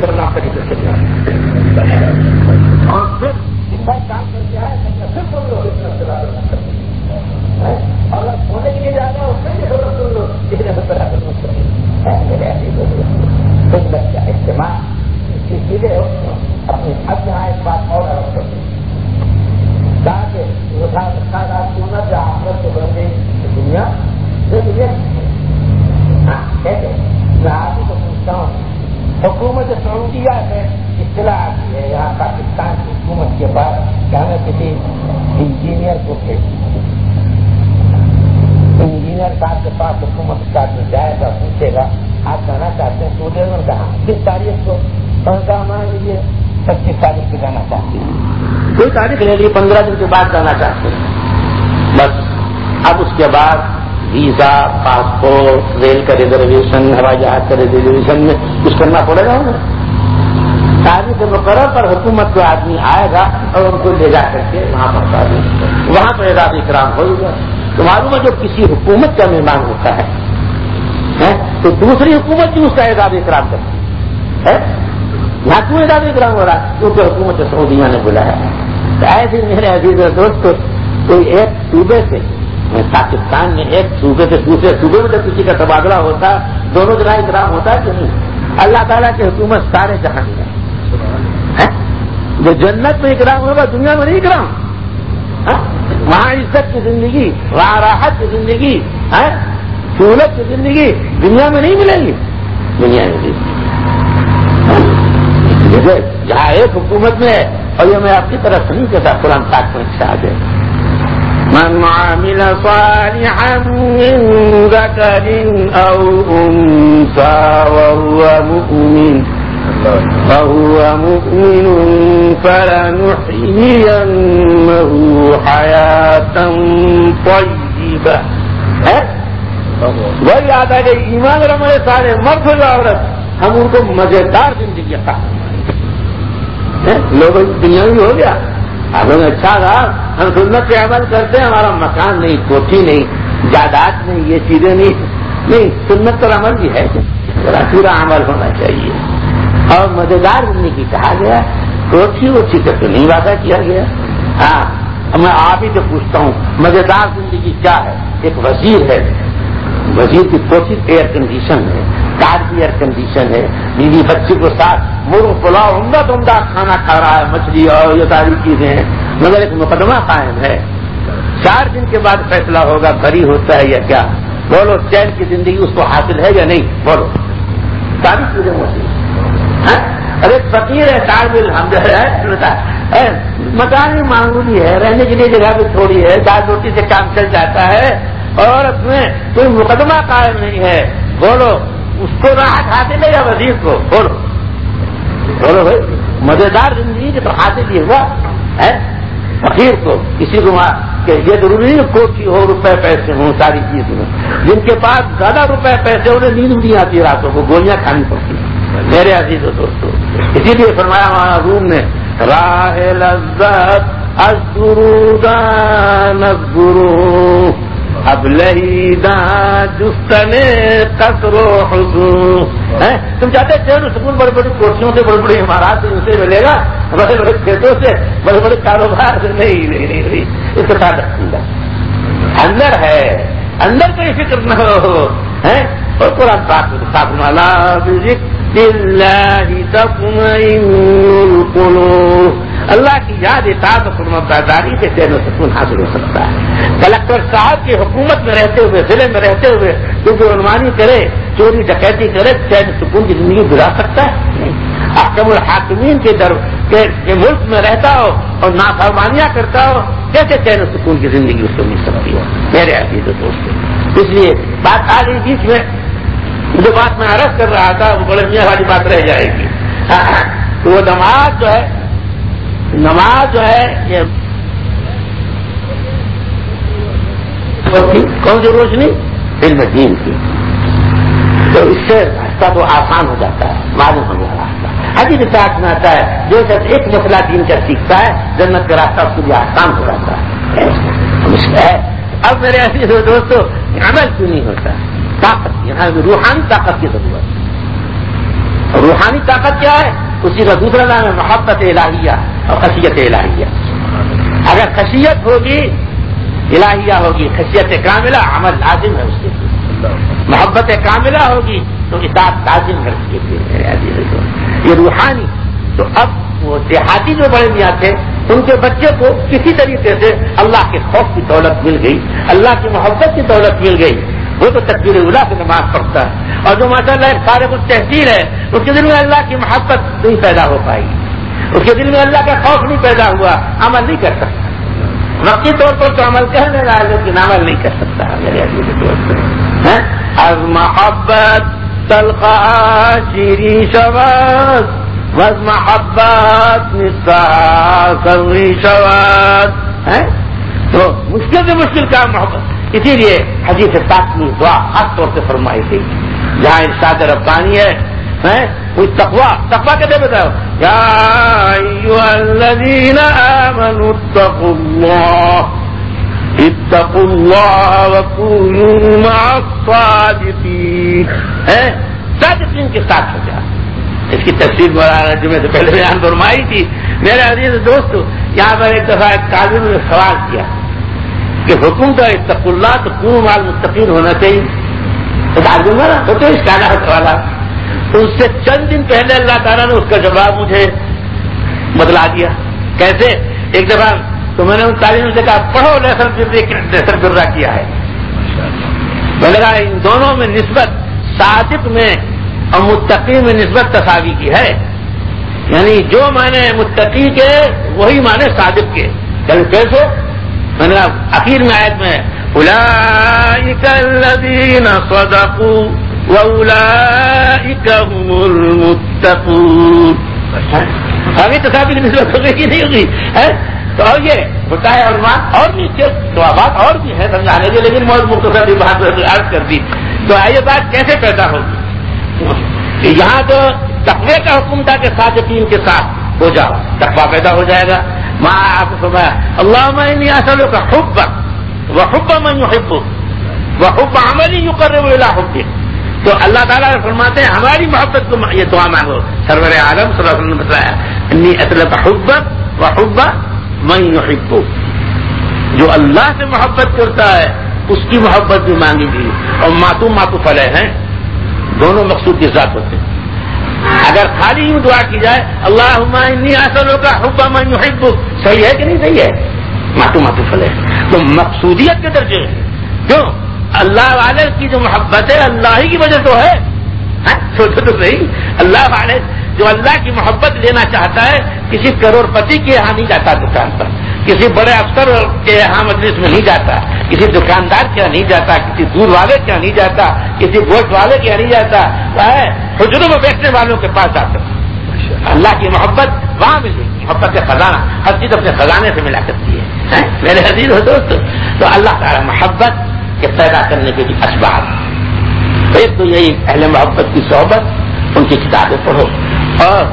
کرنا طریقے اور پھر کام کرتے ہیں جانا سن لو سنت کا اجتماع سیدھے اپنی اب یہاں ایک بات اور الگ کر تاکہ وہ سنت یا آخرت کو بن گئی دنیا دنیا ہاں کہتے میں آپ کو پوچھتا ہوں حکومت سعودیہ میں اطلاع آتی ہے یہاں پاکستان کی حکومت کے بعد کہ ہمیں کسی انجینئر کو بھیج انجینئر صاحب کے پاس حکومت کا جائے گا پوچھے گا آپ جانا چاہتے ہیں سعودی میں کہا کس تاریخ کو کہا مان لیجیے پچیس تاریخ کو جانا چاہتے ہیں کوئی تاریخ لے لیے پندرہ دن کے بعد جانا چاہتے ہیں۔ بس۔ اب اس کے بعد ویزا، پاسپورٹ، ریل کا ریزرویشن، ہوائی جہاز کا ریزرویشن میں کچھ کرنا پڑے گا انہیں۔ تاریخ مقرر پر حکومت کو آدمی آئے گا اور ان کو لے جا کر کے وہاں پہنچا دیں وہاں پہ اعزاز اکرام ہوگا تو معلوم ہے جو کسی حکومت کا مہمان ہوتا ہے تو دوسری حکومت بھی اس کا اعزاز اکرام کرتی ہے۔ یہاں کیوں اعزاز اکرام ہو رہا، کیونکہ حکومت سعودیہ نے بلایا ہے۔ ایسے میرے عزیز دوست کوئی ایک صوبے سے یعنی پاکستان میں ایک صوبے سے دوسرے صوبے میں جب کسی کا تبادلہ ہوتا ہے دونوں جگہ اکرام ہوتا ہے کہ نہیں؟ اللہ تعالیٰ کی حکومت سارے جہاں ہے۔ جو جنت میں اکرام ہوگا، دنیا میں نہیں اکرام۔ وہاں عزت کی زندگی وہاں راحت کی زندگی۔ ہے؟ سہولت کی زندگی دنیا میں نہیں ملے گی دنیا میں جہاں ایک حکومت میں اور یہ میں آپ کی طرف نہیں کہتا قرآن پاک میں شاید ہے من عمل صالحا من ذكر أو أنثى وهو مؤمن وهو مؤمن فلنحيينه حياة طيبة. وہ یاد آ گئی ایمان اور ہمارے سارے مرد عورت، ہم ان کو مزیدار زندگی عطا لوگ دنیا میں ہو گیا۔ ہمیں اچھا رہا۔ ہم سنت پہ عمل کرتے ہیں، ہمارا مکان نہیں، کوٹھی نہیں، جائیداد نہیں، یہ چیزیں نہیں۔ نہیں، سنت پر عمل بھی ہے۔ پورا عمل ہونا چاہیے۔ اور مزیدار زندگی کہا گیا۔ کوٹھی ووٹھی کا تو نہیں وعدہ کیا گیا۔ ہاں میں آپ ہی سے پوچھتا ہوں، مزیدار زندگی کیا ہے؟ ایک وزیر ہے۔ وزیر کی کوٹھی ایئر کنڈیشن ہے کار بھی ایئر کنڈیشن ہے، بیوی بچے کو ساتھ مرغ پلاؤ، عمدہ عمدہ کھانا کھا رہا ہے، مچھلی اور یہ ساری چیزیں ہیں۔ مگر ایک مقدمہ قائم ہے۔ چار دن کے بعد فیصلہ ہوگا بھری ہوتا ہے یا کیا؟ بولو، چین کی زندگی اس کو حاصل ہے یا نہیں؟ بولو۔ ساری چیزیں موجود ارے ہاں؟ فقیر ہے تاربل ہم جو ہے مکان بھی معمولی ہے، رہنے کے لیے جگہ بھی تھوڑی ہے، دال روٹی سے کام چل جاتا ہے۔ اور اس میں کوئی مقدمہ قائم نہیں ہے، بولو، اس کو راحت حاصل ہے یا وزیر کو؟ بولو۔ بولو بھائی، مزیدار زندگی کے تو حاصل ہی ہوا، ہے؟ فقیر کو، کسی کو کہ یہ ضروری نہیں کوٹھی ہو، روپے پیسے ہوں، ساری چیز میں جن کے پاس زیادہ روپے پیسے انہیں نیند نہیں آتی راتوں کو، گولیاں کھانی پڑتی میرے عزیز و دوستوں اسی لیے فرمایا ہمارا روم نے راہ لذت گرو اب لہی جستنے کسرو حضور۔ تم چاہتے چین سکون بڑی بڑی کوٹیوں سے بڑی بڑی عمارات سے اسے ملے گا؟ بڑے بڑے کھیتوں سے، بڑے بڑے کاروبار سے۔ نہیں اس کے ساتھ رکھوں اندر ہے، اندر کوئی فکر نہ ہو۔ اور قرآن پاک ساتھ مالا اللہ کی یاد اطاعت حکومت داداری سے چین و سکون حاصل ہو سکتا ہے۔ کلکٹر صاحب کی حکومت میں رہتے ہوئے، ضلع میں رہتے ہوئے، کیونکہ عنوانی کرے، چوری ڈکیتی کرے چین سکون کی زندگی گزار سکتا ہے؟ حکم الحاکمین کے در، کے ملک میں رہتا ہو اور نافرمانیاں کرتا ہو، کیسے چین و سکون کی زندگی اس کو مل سکتی ہے؟ میرے عزیز دوست اس لیے بات آ گئی بیچ میں، جو بات میں عرض کر رہا تھا، وہ بڑے میاں والی بات رہ جائے گی۔ تو وہ نماز جو ہے نماز جو ہے، یہ کون سی روشنی؟ علم دین کی۔ تو اس سے راستہ تو آسان ہو جاتا ہے، معلوم ہو جاتا ہے حجی ساتھ میں آتا ہے، جو شخص ایک مسئلہ دین کا سیکھتا ہے، جنت کا راستہ اس کے لیے آسان ہو جاتا ہے۔ اب میرے ایسے دوستوں عمل کیوں نہیں ہوتا؟ طاقت یہاں روحانی طاقت کی ضرورت۔ ہے روحانی طاقت کیا ہے؟ اسی کا دوسرا نام ہے محبت الہیہ اور خشیت الہیہ۔ اگر خشیت ہوگی، الہیہ ہوگی خصیت کاملہ عمل لازم ہے اس کے لیے۔ محبت کاملہ ہوگی تو اطاعت لازم ہے اس کے لیے۔ یہ روحانی تو اب وہ دیہاتی جو بڑے میاں تھے، ان کے بچے کو کسی طریقے سے اللہ کے خوف کی دولت مل گئی، اللہ کی محبت کی دولت مل گئی۔ وہ تو تقبیر اولا سے نماز پڑھتا ہے۔ اور جو ماشاء اللہ ایک فارغ تحصیل ہے، اس کے دل میں اللہ کی محبت نہیں پیدا ہو پائی۔ اس کے دل میں اللہ کا خوف نہیں پیدا ہوا، عمل نہیں کر سکتا۔ وقتی طور پر تو عمل کہنے رہا ہے، لیکن عمل نہیں کر سکتا۔ میرے ہاں؟ از محبت تلخا شیری شباد بس محبت شباد تو مشکل سے مشکل کام محبت۔ اسی لیے حجیب سے دعا خاص طور سے فرمائی تھی جہاں ارشاد ربانی ہے کوئی تقوا تقوا کہتے بتاؤ۔ یا الذین آمنوا اتقوا اللہ اتقوا اللہ وکونوا مع الصادقین۔ صادقین کے ساتھ ہو جا اس کی تفصیل مولانا جمعے سے پہلے بیان فرمائی تھی۔ میرے عزیز دوست یہاں پر ایک دفعہ ایک تعلیم نے سوال کیا۔ کہ حکم کا اتق اللہ تو کون مال مستقل ہونا چاہیے؟ تو اس کا والا۔ اس سے چند دن پہلے اللہ تعالیٰ نے اس کا جواب مجھے بدلا دیا۔ کیسے؟ ایک دفعہ تو میں نے ان تعلیم سے کہا، پڑھو لہسن لہسن برا کیا ہے۔ میں نے کہا، ان دونوں میں نسبت صادق میں اور متقی میں نسبت تصاوی کی ہے۔ یعنی جو معنی متقی کے، وہی معنی صادق کے۔ یعنی کیسے میں نے اخیر میں آیت میں ابھی تصاویر کی نسبت ہوگی نہیں ہوگی تو اور یہ ہوتا ہے اور اور بھی تو بات اور بھی ہے، سمجھانے کی لیکن بہت مختصر بات عرض کر دی۔ تو یہ بات کیسے پیدا ہوگی؟ یہاں تو تقوی کا حکم تھا کہ سات تین کے ساتھ۔ ہو جاؤ تقوا پیدا ہو جائے گا۔ ماں آپ کو فرمایا اللہ میں اصلوں کا حب وہ حب من حب وہ حب عمل ہی یوں کر رہے وہ حب تو اللہ تعالیٰ فرماتے ہیں، ہماری محبت کو یہ دعا مانگو۔ سرور عالم صلی اللہ علیہ وسلم نے بتایا انی اصل کا حب و حبا من یحب۔ جو اللہ سے محبت کرتا ہے، اس کی محبت بھی مانگی گئی۔ اور ماتو ماتو فلے ہیں۔ دونوں مقصود کے ساتھ ہوتے ہیں۔ اگر خالی یوں دعا کی جائے اللہ انی کا حکم صحیح ہے کہ نہیں صحیح ہے؟ ماتو ماتو پھل تو مقصودیت کے درجے کیوں اللہ والے کی جو محبت ہے، اللہ ہی کی وجہ تو ہے۔ سوچو تو صحیح اللہ والے جو اللہ کی محبت لینا چاہتا ہے، کسی کروڑ پتی کے یہاں نہیں جاتا دکان پر. کسی بڑے افسر کے یہاں مجلس میں نہیں جاتا. کسی دکاندار کے یہاں نہیں جاتا، کسی دور والے کے یہاں نہیں جاتا، کسی گوشت والے کے یہاں نہیں جاتا. حجروں میں بیٹھنے والوں کے پاس جاتا اللہ کی محبت وہاں ملے محبت کا خزانہ ہر چیز اپنے خزانے سے ملا کرتی ہے. میرے حدیث ہو دوست تو اللہ تعالیٰ محبت کے پیدا کرنے کے بھی اسباب ایک تو یہی اہل محبت کی صحبت، ان کی کتابیں پڑھو اور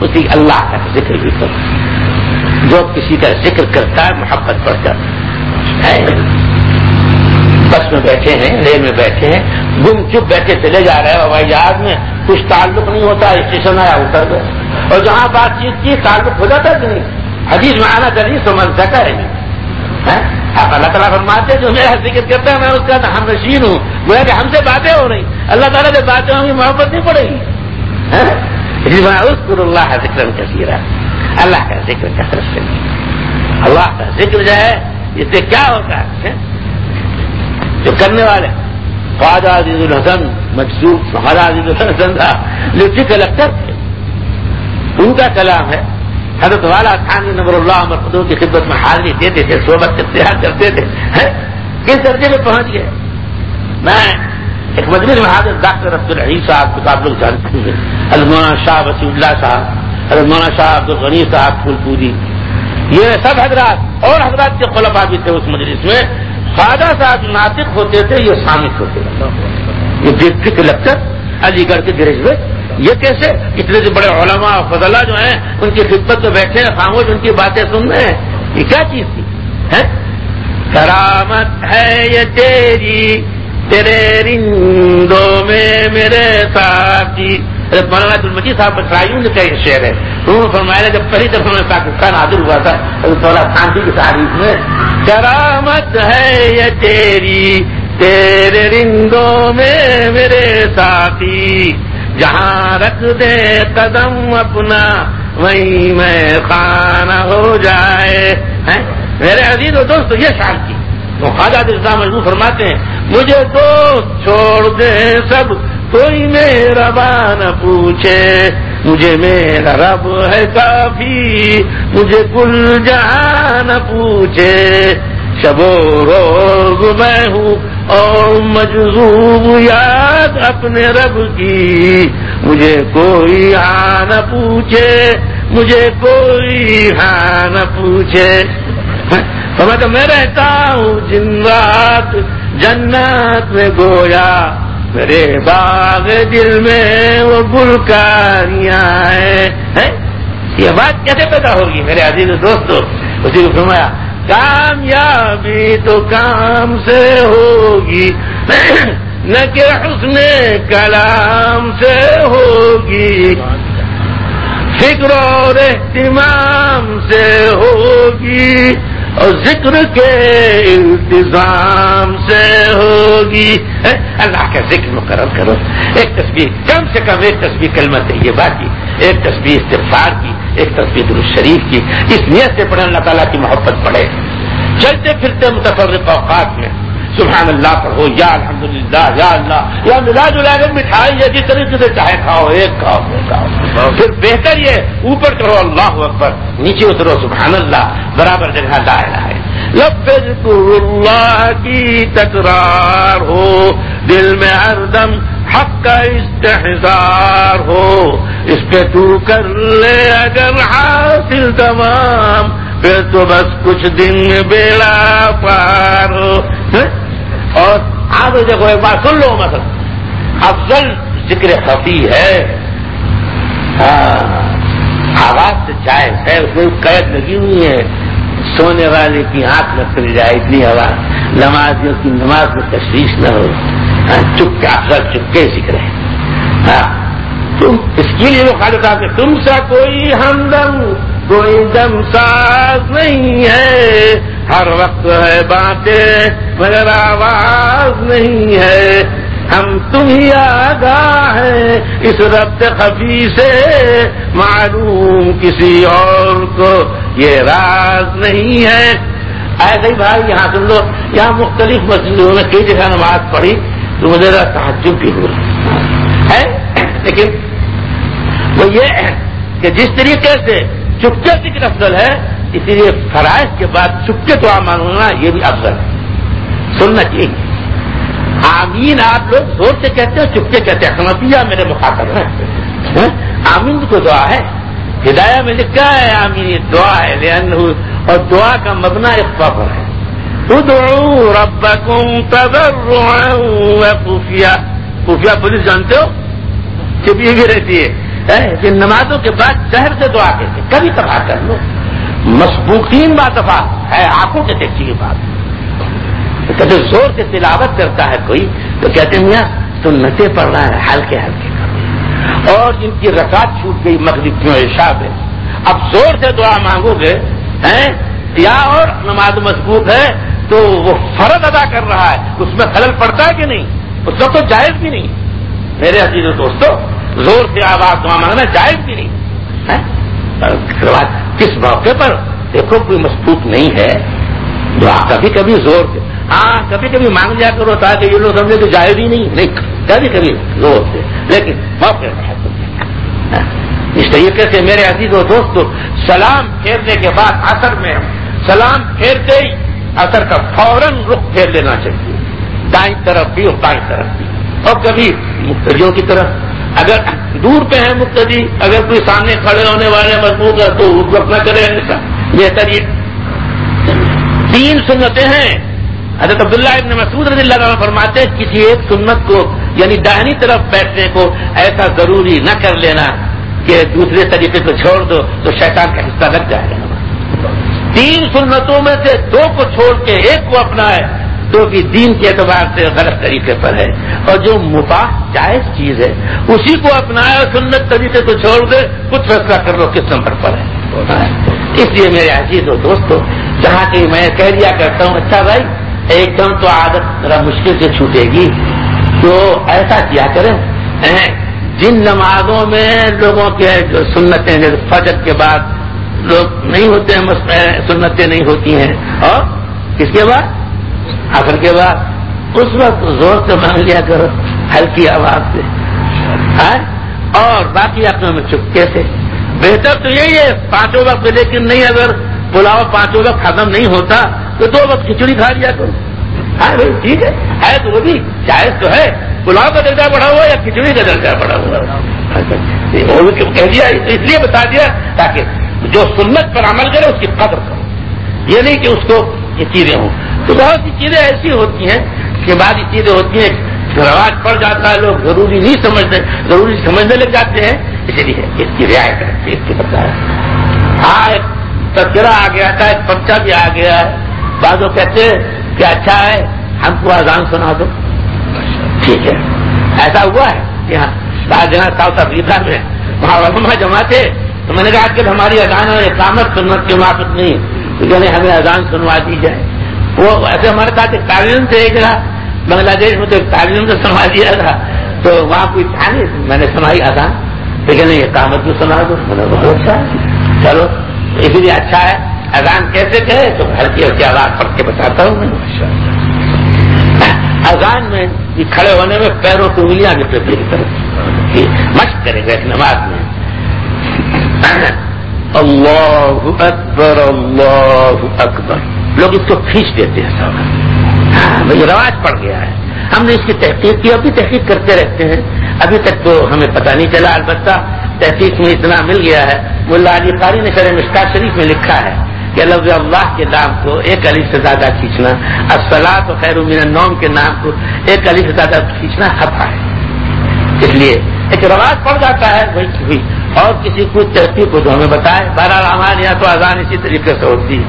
اسی اللہ کا ذکر بھی کرو۔ جو کسی کا ذکر کرتا ہے، محبت پڑھ کر بس میں بیٹھے ہیں، ریل میں بیٹھے ہیں۔ گم چپ بیٹھے چلے جا رہے ہیں، ہوائی جہاز میں کچھ تعلق نہیں ہوتا، اسٹیشن آیا، اتر گئے۔ اور جہاں بات چیت کی، تعلق ہو جاتا ہے کہ نہیں؟ حدیث میں آنا چاہیے سمجھ سکا ہے۔ اللہ تعالیٰ فرماتے جو میرا ذکر کرتا ہے میں اس کا ہم نشین ہوں۔ وہ کہ ہم سے باتیں ہو رہی۔ اللہ تعالیٰ سے باتیں ہوں گی، محبت نہیں پڑے گی۔ ہاں؟ اذکر اللہ ذکر کثیرہ اللہ کا ذکر کثرت سے اللہ کا ذکر جو ہے، اس سے کیا ہوتا ہے؟ ہاں؟ جو کرنے والے۔ خواجہ عزیز الحسن مجسوب خواجہ عزیز الحسن تھا لچی کلکٹر تھے ان کا کلام ہے۔ حضرت والا خان نمبر اللہ عمر خدو کی خدمت میں حاضری دیتے تھے، صحبت اختیار کرتے تھے کس درجے میں پہنچ گئے؟ میں ایک مجلس میں حاضر، ڈاکٹر عبد الرحیم صاحب، کتاب لوگ جانتے ہیں۔ المولانا شاہ وسیم اللہ صاحب المولانا شاہ عبد الغنی صاحب، پھول پوری۔ یہ سب حضرات اور حضرات کے خلفا بھی تھے اس مجلس میں۔ خواجہ صاحب ناطق ہوتے تھے، یہ سامک ہوتے تھے۔ یہ ڈپٹی کلکٹر علی گڑھ کے گریجویٹ یہ کیسے؟ اتنے سے بڑے علماء فضلہ جو ہیں، ان کی خدمت میں بیٹھے ہیں، خاموش ان کی باتیں سن رہے ہیں۔ یہ کیا چیز تھی؟ کرامت ہے یہ تیری، تیرے رندوں میں میرے ساتھی جی۔ مولانا المجید صاحب بسرائیوں نے کئی شعر ہے۔ انہوں نے فرمایا جب پہلی دفعہ میں پاکستان حاضر ہوا تھا خان جی کی تاریخ میں، کرامت ہے یہ تیری، تیرے رنگوں میں میرے ساتھی۔ جہاں رکھ دے قدم اپنا، وہیں میں خانہ ہو جائے۔ میرے عزیز و دوست، یہ شان کی۔ تو خواجہ اسلام مجبور فرماتے ہیں، مجھے دوست چھوڑ دے سب، کوئی میرا بان پوچھے۔ مجھے میرا رب ہے کافی، مجھے کل جہان پوچھے۔ شب و روز میں ہوں اور مجذوب یاد اپنے رب کی، مجھے کوئی ہاں نہ پوچھے، مجھے کوئی ہاں نہ پوچھے۔ تو میں رہتا ہوں جن رات جنت میں گویا، میرے باغ دل میں وہ گلکاریاں ہیں؟ یہ بات کیسے پیدا ہوگی میرے عزیز دوستو؟ اسی کو فرمایا کامیابی تو کام سے ہوگی۔ نہ کہ حسن کلام سے ہوگی۔ فکر اور اہتمام سے ہوگی۔ اور ذکر کے انتظام سے ہوگی۔ اللہ کا ذکر مقرر کرو۔ ایک تصویر کم سے کم ایک تصویر کلمہ طیبہ بات کی، ایک تصویر استفار کی، ایک تصویر الشریف کی۔ اس نیت سے پڑھے اللہ تعالیٰ کی محبت پڑھے چلتے پھرتے متفرق اوقات میں۔ سبحان اللہ پڑھو، یا الحمد للہ یا اللہ۔ یا ملا جلا کر مٹھائی یا جس طریقے سے چاہے کھاؤ، ایک کھاؤ، دو کھاؤ۔ پھر بہتر یہ، اوپر چڑھو، اللہ اکبر۔ نیچے اترو، سبحان اللہ۔ برابر جگہ لا ہے لفظ اللہ۔ کی تکرار ہو، دل میں ہر دم حق کا استحصار ہو۔ اس پہ تو کر لے اگر حاصل تمام۔ پھر تو بس کچھ دن بیڑا پار ہاں؟ اور آپ دیکھو، ایک بار سن لو مطلب افضل ذکر خفی ہے۔ ہاں، آواز سے چائے ہے، اس میں قید لگی ہوئی ہے۔ سونے والے کی آنکھ میں پھر جائے اتنی آواز۔ نمازیوں کی نماز میں تشویش نہ ہو۔ ہاں، چپ کے افضل چپکے ذکر ہے ہاں تم اس کے لیے وہ خالی صاحب تم سا کوئی ہمدم کوئی دم ساز نہیں ہے۔ ہر وقت ہے باتیں مگر آواز نہیں ہے۔ ہم تم ہی آگاہ ہیں اس ربط خفی سے۔ معلوم کسی اور کو یہ راز نہیں ہے۔ ایسے ہی بھائی، یہاں سن لو یہاں مختلف مسجدوں میں کئی جگہ نماز پڑھی تو مجھے تعجب بھی ہو رہا ہے؟ لیکن وہ یہ ہے کہ جس طریقے سے چپکے ذکر افضل ہے، اسی لیے فرائض کے بعد چپکے تو مانگنا یہ بھی افضل ہے۔ سننا چاہیے آمین، آپ لوگ زور سے کہتے ہیں چپکے کہتے ہیں۔ خنفیہ میرے مخاطب ہیں۔ ہاں؟ آمین کو دعا ہے۔ ہدایہ میں لکھا ہے، آمین، یہ دعا ہے۔ لین اور دعا کا مبنا ایک پر ہے۔ ادعو ربکم تضرعا وخفیہ خفیہ۔ پولیس جانتے ہو؟ چپی بھی رہتی ہے۔ جن نمازوں کے بعد شہر سے دعا کہتے کبھی تباہ کر لو۔ مسبوقین بات دفاع ہے، آنکھوں کے دیکھی کی بات۔ کبھی زور سے تلاوت کرتا ہے کوئی۔ تو کہتے ہیں، میاں، سنتیں پڑھ رہا ہے، ہلکے ہلکے کر۔ اور جن کی رکعت چھوٹ گئی، مغرب کیوں ارشاد ہے اب زور سے دعا مانگو گے یا اور نماز مضبوط ہے تو وہ فرض ادا کر رہا ہے۔ اس میں خلل پڑتا ہے کہ نہیں؟ اس وقت تو جائز بھی نہیں۔ میرے عزیز دوستوں زور سے آواز دعا مانگنا جائز بھی نہیں۔ کس موقع پر؟ دیکھو، کوئی مضبوط نہیں ہے۔ دعا کبھی کبھی زور سے ہاں کبھی کبھی مانگ لیا کرو، تاکہ یہ لوگ سمجھے تو جائز ہی نہیں۔ نہیں، کبھی کبھی زور سے۔ لیکن موقع اس طریقے سے میرے عزیز و دوست، سلام پھیرنے کے بعد اثر میں سلام پھیرتے ہی اثر کا فوراً رخ پھیر لینا چاہیے۔ دائیں طرف بھی اور بائیں طرف بھی۔ اور کبھی مختلفوں کی طرف اگر دور پہ ہیں مقتدی، اگر کوئی سامنے کھڑے ہونے والے مضبوط ہے تو وقت نہ کرے بہتر یہ۔ تین سنتیں ہیں۔ حضرت عبداللہ ابن مسعود رضی اللہ عنہ فرماتے ہیں، کسی ایک سنت کو یعنی داہنی طرف بیٹھنے کو ایسا ضروری نہ کر لینا کہ دوسرے طریقے کو چھوڑ دو تو شیطان کا حصہ لگ جائے گا۔ تین سنتوں میں سے دو کو چھوڑ کے ایک کو اپنا ہے جو بھی دین کے اعتبار سے غلط طریقے پر ہے اور جو مباح جائز چیز ہے، اسی کو اپنائے اور سنت طریقے کو چھوڑ دے، کچھ فیصلہ کر لو کس نمبر پر ہے۔ اس لیے میرے عزیز و دوستو، جہاں کہ میں کہہ دیا کرتا ہوں اچھا بھائی، ایک دم تو عادت ذرا مشکل سے چھوٹے گی۔ تو ایسا کیا کریں؟ جن نمازوں میں لوگوں کے جو سنتیں جیسے فجر کے بعد لوگ نہیں ہوتے ہیں سنتیں نہیں ہوتی ہیں۔ اور کس کے بعد؟ آخر کے بعد اس وقت زور سے مانگ لیا کرو، ہلکی آواز سے۔ ہاں؟ اور باقی اپنے میں چپکے سے۔ بہتر تو یہی ہے، پانچوں وقت، لیکن نہیں اگر پلاؤ پانچوں وقت ختم نہیں ہوتا، تو دو وقت کھچڑی کھا لیا کرو۔ ہاں بھائی، ٹھیک ہے۔ ہے تو وہ بھی جائز تو ہے۔ پلاؤ کا درجہ بڑھا ہوا یا کھچڑی کا درجہ بڑھا ہوا؟ اچھا، کہہ دیا؟ اس لیے بتا دیا تاکہ جو سنت پر عمل کرے، اس کی قدر کرو۔ یہ نہیں کہ اس کو یہ چیزیں ہوں۔ تو بہت سی چیزیں ایسی ہوتی ہیں کہ بعد یہ چیزیں ہوتی ہیں، رواج پڑ جاتا ہے، لوگ ضروری نہیں سمجھتے، ضروری سمجھنے لگ جاتے ہیں۔ اسی لیے اس کی رعایت ہے، اس کی بتا ہاں ایک تذکرہ آ گیا تھا، ایک پرچہ بھی آ گیا ہے۔ بعض وہ کہتے ہیں کہ اچھا ہے، ہم کو اذان سنا دو۔ ٹھیک ہے۔ ایسا ہوا ہے یہاں بعض جہاں ساؤتھ افریقہ میں، وہاں علما جمع تھے تو میں نے کہا کہ ہماری اذان ہے اقامت سنت کی معافت نہیں۔ تو یعنی ہمیں اذان سنوا دی جائے۔ وہ ایسے ہمارے ساتھ ایک تعلیم سے ایک رہا۔ بنگلہ دیش میں تو ایک تعلیم سے سنوا دیا تھا تو وہاں کوئی تھا نہیں میں نے سنائی اذان۔ لیکن یہ کامت بھی سنا دو۔ میں نے بہت اچھا۔ چلو، اسی لیے اچھا ہے۔ اذان کیسے کہے؟ تو گھر کی کی آواز پڑھ کے بتاتا ہوں میں۔ اذان میں کھڑے ہونے میں پیروں کی انگلیاں بھی مشق کریں گے نماز میں۔ اللہ اکبر اللہ اکبر لوگ اس کو کھینچ دیتے ہیں سب ہاں، بھائی، رواج پڑ گیا ہے. ہم نے اس کی تحقیق کی، ابھی تحقیق کرتے رہتے ہیں. ابھی تک تو ہمیں پتہ نہیں چلا، البتہ تحقیق میں اتنا مل گیا ہے. ملا علی قاری نے شرح مشکا شریف میں لکھا ہے کہ لفظ اللہ کے نام کو ایک علی سے زیادہ کھینچنا اصلاح و خیر نوم کے نام کو ایک علی سے زیادہ کھینچنا ہفا ہے. اس لیے ایک رواج پڑ جاتا ہے، وہی اور کسی کو تحقیق کو تو ہمیں بتائے بارہ رحمان یا تو اذان اسی طریقے سے ہوتی۔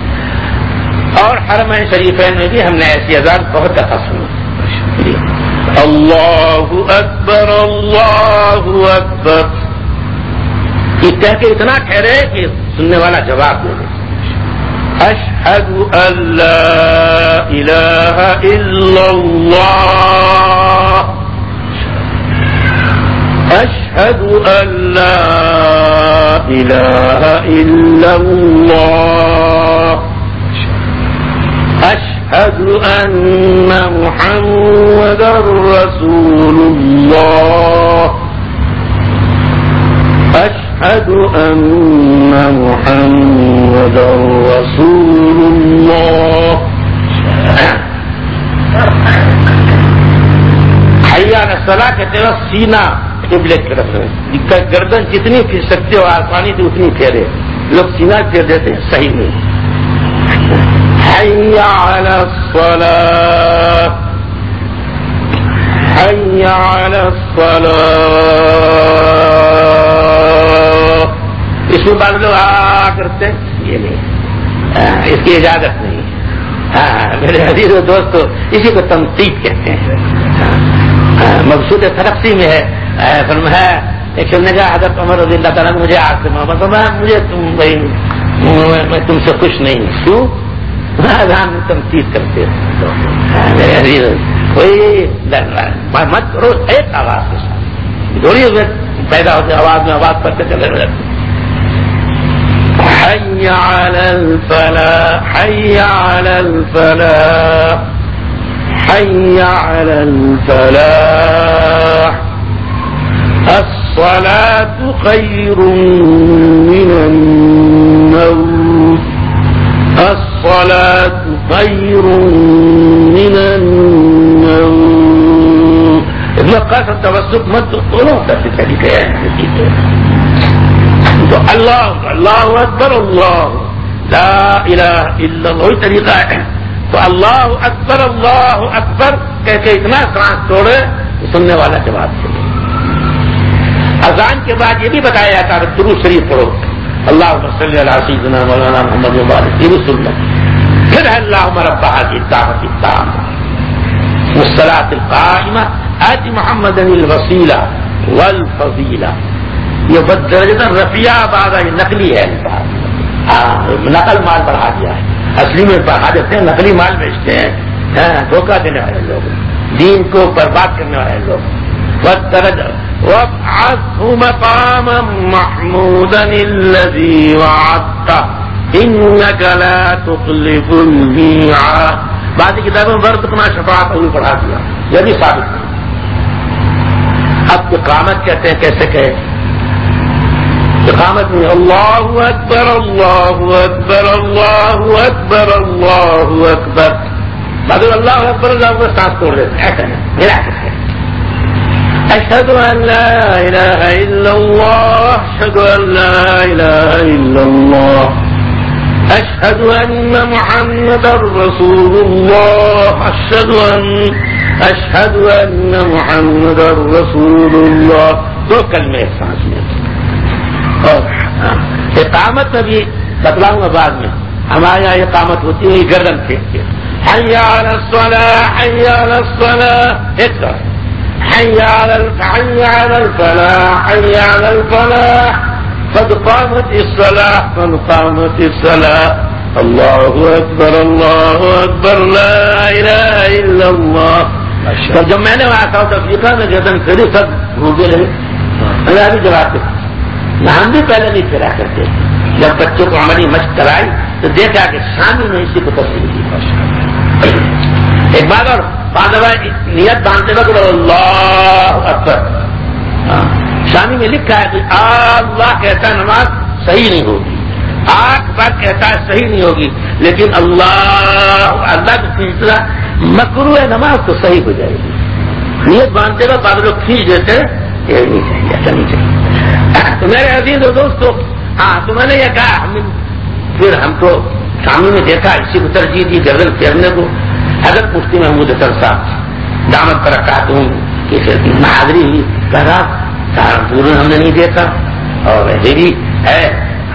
اور ہر شریفین میں بھی ہم نے ایسی اذان بہت دفعہ سنی۔ اللہ اکبر اللہ اکبر۔ یہ کہہ کے اتنا ٹھہرے کہ سننے والا جواب دے۔ دے اشہد اللہ الہ الا اللہ۔ أشهد أن لا إله إلا الله. أشهد أن محمد رسول الله. أشهد أن محمد رسول الله. حي على الصلاة كتبت سينا قبلے کی طرف گردن جتنی پھر سکتے ہو، آسانی تھی اتنی پھیرے۔ لوگ سینا پھیر دیتے ہیں، صحیح نہیں۔ اس میں بعد لوگ آ کرتے ہیں، یہ نہیں۔ اس کی اجازت نہیں۔ ہاں میرے عزیز و دوست اسی کو تنقید کہتے ہیں۔ مقصود ترقی میں ہے۔ فرمایا ایک نے کہا، حضرت عمر رضی اللہ تعالیٰ مجھے آگ سے محبت فرمایا مجھے تم بھائی، میں تم سے خوش نہیں کیوں؟ اذان میں تنقید کرتے کوئی مت کرو، ایک آواز کے ساتھ۔ تھوڑی پیدا ہوتے آواز میں آواز کرتے چلے رہتے حي على الفلاح حي على الفلاح۔ حي على الفلاح. الصلاة خير من النوم. الصلاة خير من النوم. ابن قاسم توسط مت دونوں طرف طریقے ہیں تو اللہ اللہ اکبر اللہ لا الہ الا اللہ وہی طریقہ ہے تو اللہ اکبر اللہ اکبر کہہ کے اتنا سانس توڑے سننے والا جواب دے اذان کے بعد یہ بھی بتایا جاتا ہے درو شریف پڑھو۔ اللہ صلی اللہ سیدنا مولانا محمد مبارک، یہ بھی سن لو پھر ہے اللہ مربع کی طاقت التام والصلاة القائمة آت محمد الوسیلہ والفضیلہ۔ یہ بد درجہ رفیہ بعد یہ نقلی ہے۔ نقل مال بڑھا دیا ہے۔ اصلی میں حاجت ہیں، نقلی مال بیچتے ہیں۔ ہاں، دھوکہ دینے والے لوگ، دین کو برباد کرنے والے لوگ۔ مقام محمودا الذي وعدته انك کتابوں میں برد اپنا شفاعت ہوئی پڑھا دیا۔ یہ بھی ثابت نہیں اب قامت کہتے ہیں، کیسے کہ اقامت میں اللہ اکبر اللہ اکبر اللہ اکبر اللہ اکبر۔ بعد اللہ اکبر اللہ اکبر سانس توڑ دیتے ایسا نہیں میرا کہتے ہیں أشهد أن لا إله إلا الله أشهد أن لا إله إلا الله أشهد أن محمد رسول الله أشهد أن أشهد أن محمد رسول الله دو کلمے سانس میں۔ اور اقامت میں بھی بتلاؤں گا بعد میں۔ ہمارے یہاں اقامت ہوتی ہے گردن پھینک کے۔ قد قامت الصلاة قد قامت الصلاة الله أكبر الله أكبر لا إله إلا الله تو جب میں نے وہاں ساؤتھ افریقہ میں گردن پھیری سب بھوکے رہے۔ میں ابھی جواب دیتا ہم بھی پہلے نہیں پھیرا کرتے جب بچوں کو ہماری مشق کرائی تو دیکھا کہ شامی نے اسی کو تصویر دی۔ ایک بات اور نیت باندھتے وقت اللہ اکبر۔ ہاں، شامی میں لکھا ہے کہ اللہ کہتا نماز صحیح نہیں ہوگی۔ آٹھ بار کہتا ہے صحیح نہیں ہوگی۔ لیکن اللہ اللہ کو کھینچنا مکرو ہے نماز تو صحیح ہو جائے گی۔ نیت باندھتے وقت بعد لوگ کھینچ دیتے یہ نہیں چاہیے، ایسا نہیں چاہیے۔ تو میرے عزیز اور دوستو ہاں تو میں نے یہ کہا ہم پھر ہم کو شامی میں دیکھا اسی کو ترجیح دی گردن پھیرنے کو حضرت مفتی محمود اثر صاحب دامت پر رکھا ہوں کہ ہوئی کہا سہارنپور میں ہم نے نہیں دیکھا اور ویسے بھی ہے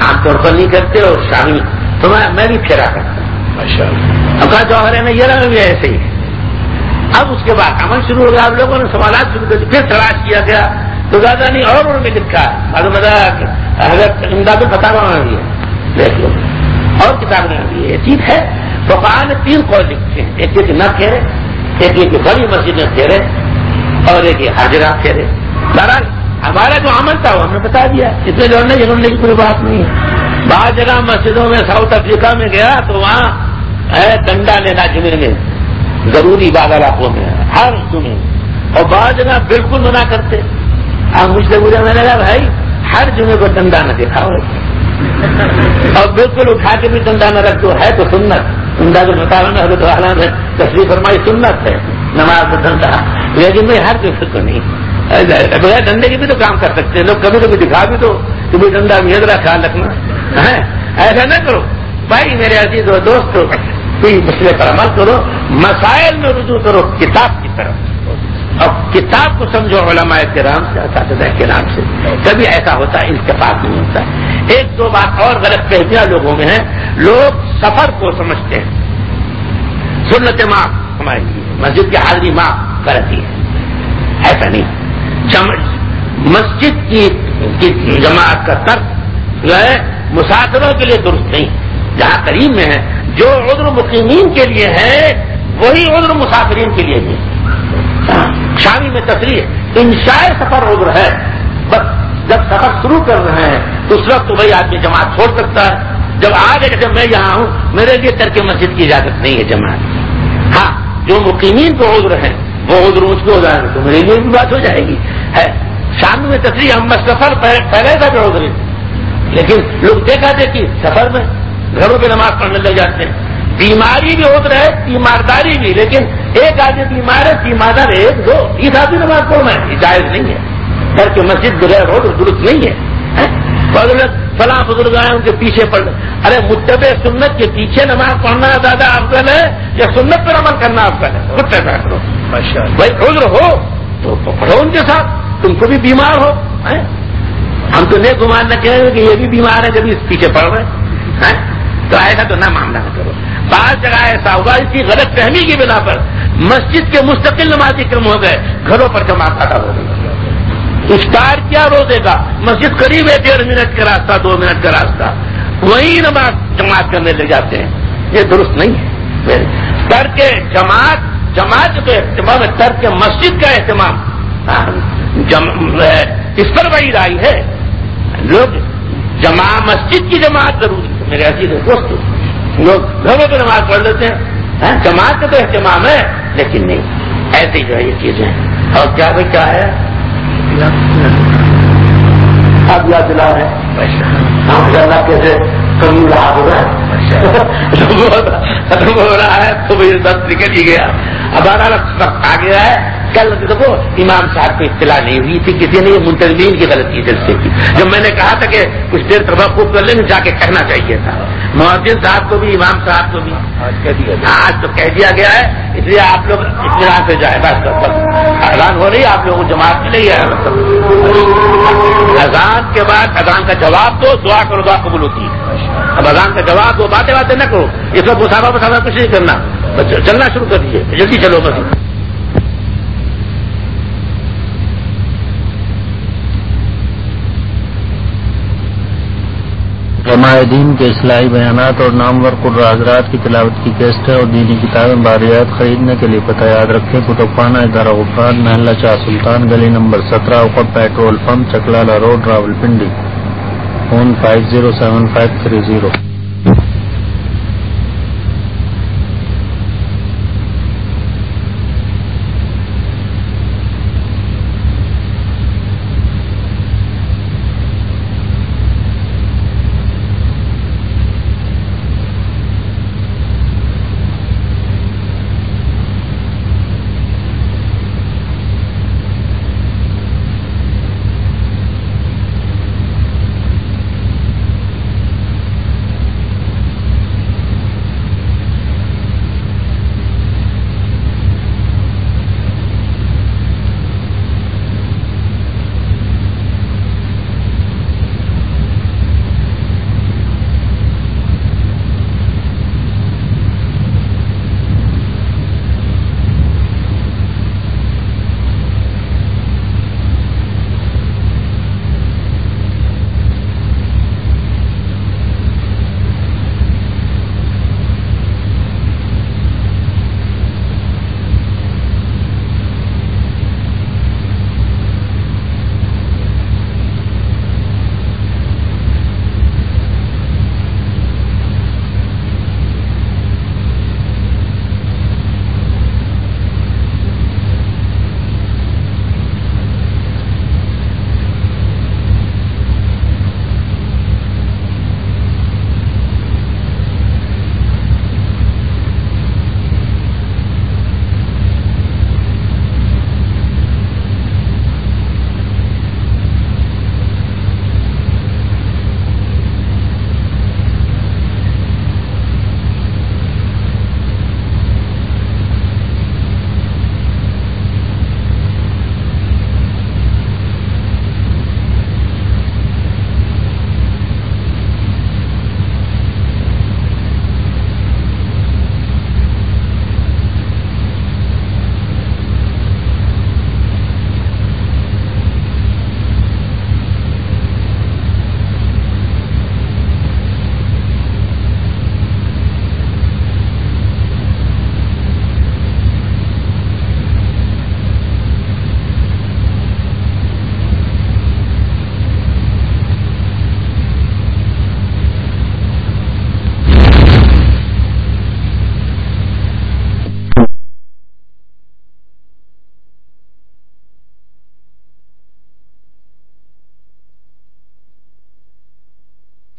عام طور پر نہیں کرتے اور شامی تو میں بھی پھیرا کرتا ہوں۔ اب کہا جوہر ہے نا یہ رنگ بھی ایسے ہی۔ اب اس کے بعد عمل شروع ہو گیا آپ لوگوں نے سوالات شروع کر پھر تلاش کیا گیا تو زیادہ نہیں، اور انہوں نے لکھا معلوم حضرت امداد پتا رہا ہے۔ دیکھ لو۔ اور کتابیں بھی یہ چیز ہے۔ فقہ نے تین قول لکھتے ہیں۔ ایک ایک نہ پھیرے ایک ایک بڑی مسجد میں پھیرے اور ایک حاضرہ پھیرے بہرحال، ہمارا جو عمل تھا، وہ ہم نے بتا دیا۔ اتنے لڑنے جنہوں کی کوئی بات نہیں ہے۔ بعض جگہ مسجدوں میں ساؤتھ افریقہ میں گیا تو وہاں ہے ڈنڈا لینا جمعے میں ضروری بعض علاقوں میں، ہر جمعے اور بعض جگہ بالکل منع کرتے۔ آپ مجھ سے بولے میں نے کہا، بھائی، ہر جمعے کو ڈنڈا نہ دکھاؤ۔ اور بالکل اٹھا کے بھی ڈنڈا نہ رکھ دو ہے تو سنت۔ ڈنڈا جو مطالعہ حضرت والا نے تصویر فرمائی، سنت ہے۔ نماز میں ڈنڈا۔ لیکن میں ہر کسی کو نہیں۔ بغیر ڈنڈے کی بھی تو کام کر سکتے ہیں۔ لوگ کبھی کبھی دکھا بھی تو کبھی ڈنڈا بھی ذرا خیال رکھنا۔ ہاں، ایسا نہ کرو۔ بھائی، میرے عزیز و دوست، کوئی مسئلے پر عمل کرو۔ مسائل میں رجوع کرو، کتاب کی طرف۔ اب کتاب کو سمجھو علماء کرام سے، اساتذہ کے نام سے۔ کبھی ایسا ہوتا ہے اتفاق نہیں ہوتا۔ ہے ایک دو بات اور غلط فہمیاں لوگوں میں ہیں۔ لوگ سفر کو سمجھتے ہیں۔ سنت ماں ہمارے لیے، مسجد کی حاضری ماں کرتی ہے۔ ایسا نہیں۔ مسجد کی جماعت کا ترک جو ہے، مسافروں کے لیے درست نہیں۔ جہاں قریب میں ہے جو عذر مقیمین کے لیے ہے وہی عذر مسافرین کے لیے بھی۔ شامی میں تفریح. انشاء سفر عذر ہے. بس جب سفر شروع کر رہے ہیں، تو اس وقت تو بھائی آدمی جماعت چھوڑ سکتا ہے. جب آگے جب میں یہاں ہوں، میرے لیے ترک مسجد کی اجازت نہیں ہے جماعت. ہاں جو مقیمین کو عذر ہیں، وہ عذر اس کو ہو جائیں تو میرے لیے بھی بات ہو جائے گی. ہے شام میں تفریح ہم بس سفر پہلے تھا جو عذر لیکن لوگ دیکھا دیکھی، سفر میں گھروں پہ نماز پڑھنے لگ جاتے ہیں. بیماری بھی ہوتا ہے تیمارداری بھی لیکن ایک آدمی بیمار ہے تیماردار ایک دو اس آدمی نماز پڑھنا ہے یہ جائز نہیں ہے۔ گھر کے مسجد بغیر ہو تو درست نہیں ہے۔ فلاں بزرگ آئے ان کے پیچھے پڑھ ارے متب سنت کے پیچھے نماز پڑھنا زیادہ افضل ہے یا سنت پر عمل کرنا افضل ہے؟ خود پیدا کرو۔ بھائی عذر ہو تو پڑھو ان کے ساتھ تم کو بھی بیمار ہو۔ ہم تو نہیں گمان نہ کہیں کہ یہ بھی بیمار ہے جب اس پیچھے پڑھ رہے ہیں۔ تو ایسا تو نہ معاملہ نہ کرو۔ بعض جگہ ایسا ہوا اس کی غلط فہمی کی بنا پر مسجد کے مستقل نمازی کرم ہو گئے، گھروں پر جماعت ادا ہو گئی۔ افطار کیا رو دے گا مسجد قریب ہے، ڈیڑھ منٹ کا راستہ، دو منٹ کا راستہ۔ وہی نماز جماعت کرنے لے جاتے ہیں۔ یہ درست نہیں ہے۔ ترک جماعت جماعت تو اہتمام ہے، ترک مسجد کا اہتمام۔ ہاں، اس پر بڑی رائے ہے۔ لوگ جمع مسجد کی جماعت ضروری ہے۔ میرے عزیز دوست لوگ گھروں پہ نماز پڑھ لیتے ہیں۔ ہاں، جماعت کا تو اہتمام ہے لیکن نہیں۔ ایسی جو ہے یہ چیزیں اور کیا بھائی کیا ہے؟ اب یاد دلا ہے ہم کیسے کمی رہا ہوگا ختم ہو رہا ہے تو دس نکل ہی گیا۔ اب آ گیا ہے۔ کل دیکھو امام صاحب کو اطلاع نہیں ہوئی تھی کسی نے یہ منتظمین کی غلطی جلسے کی۔ جب میں نے کہا تھا کہ کچھ دیر خوب کر لیں جا کے کہنا چاہیے تھا۔ محدود صاحب کو بھی امام صاحب کو بھی۔ آج تو کہہ دیا گیا ہے اس لیے آپ لوگ اطلاع سے جائے بس اذان ہو رہی ہے آپ لوگوں کو جماعت میں نہیں ہے اذان کے بعد اذان کا جواب دو دعا کرو دعا قبول ہوتی ہے۔ اب اذان کا جواب دو باتیں باتیں نہ کرو۔ یہ سب مسافہ مسافہ کچھ نہیں کرنا۔ چلنا شروع کر دیجیے جلدی چلو بس۔ دین کے اصلاحی بیانات اور نامور حضرات کی تلاوت کی ہے اور دینی کتابیں باریات خریدنے کے لیے پتہ یاد رکھے کتبخانہ ادارہ غفران، محلہ شاہ سلطان، گلی نمبر سترہ، اوپر petrol pump, Chaklala road Rawalpindi phone five zero seven five three zero.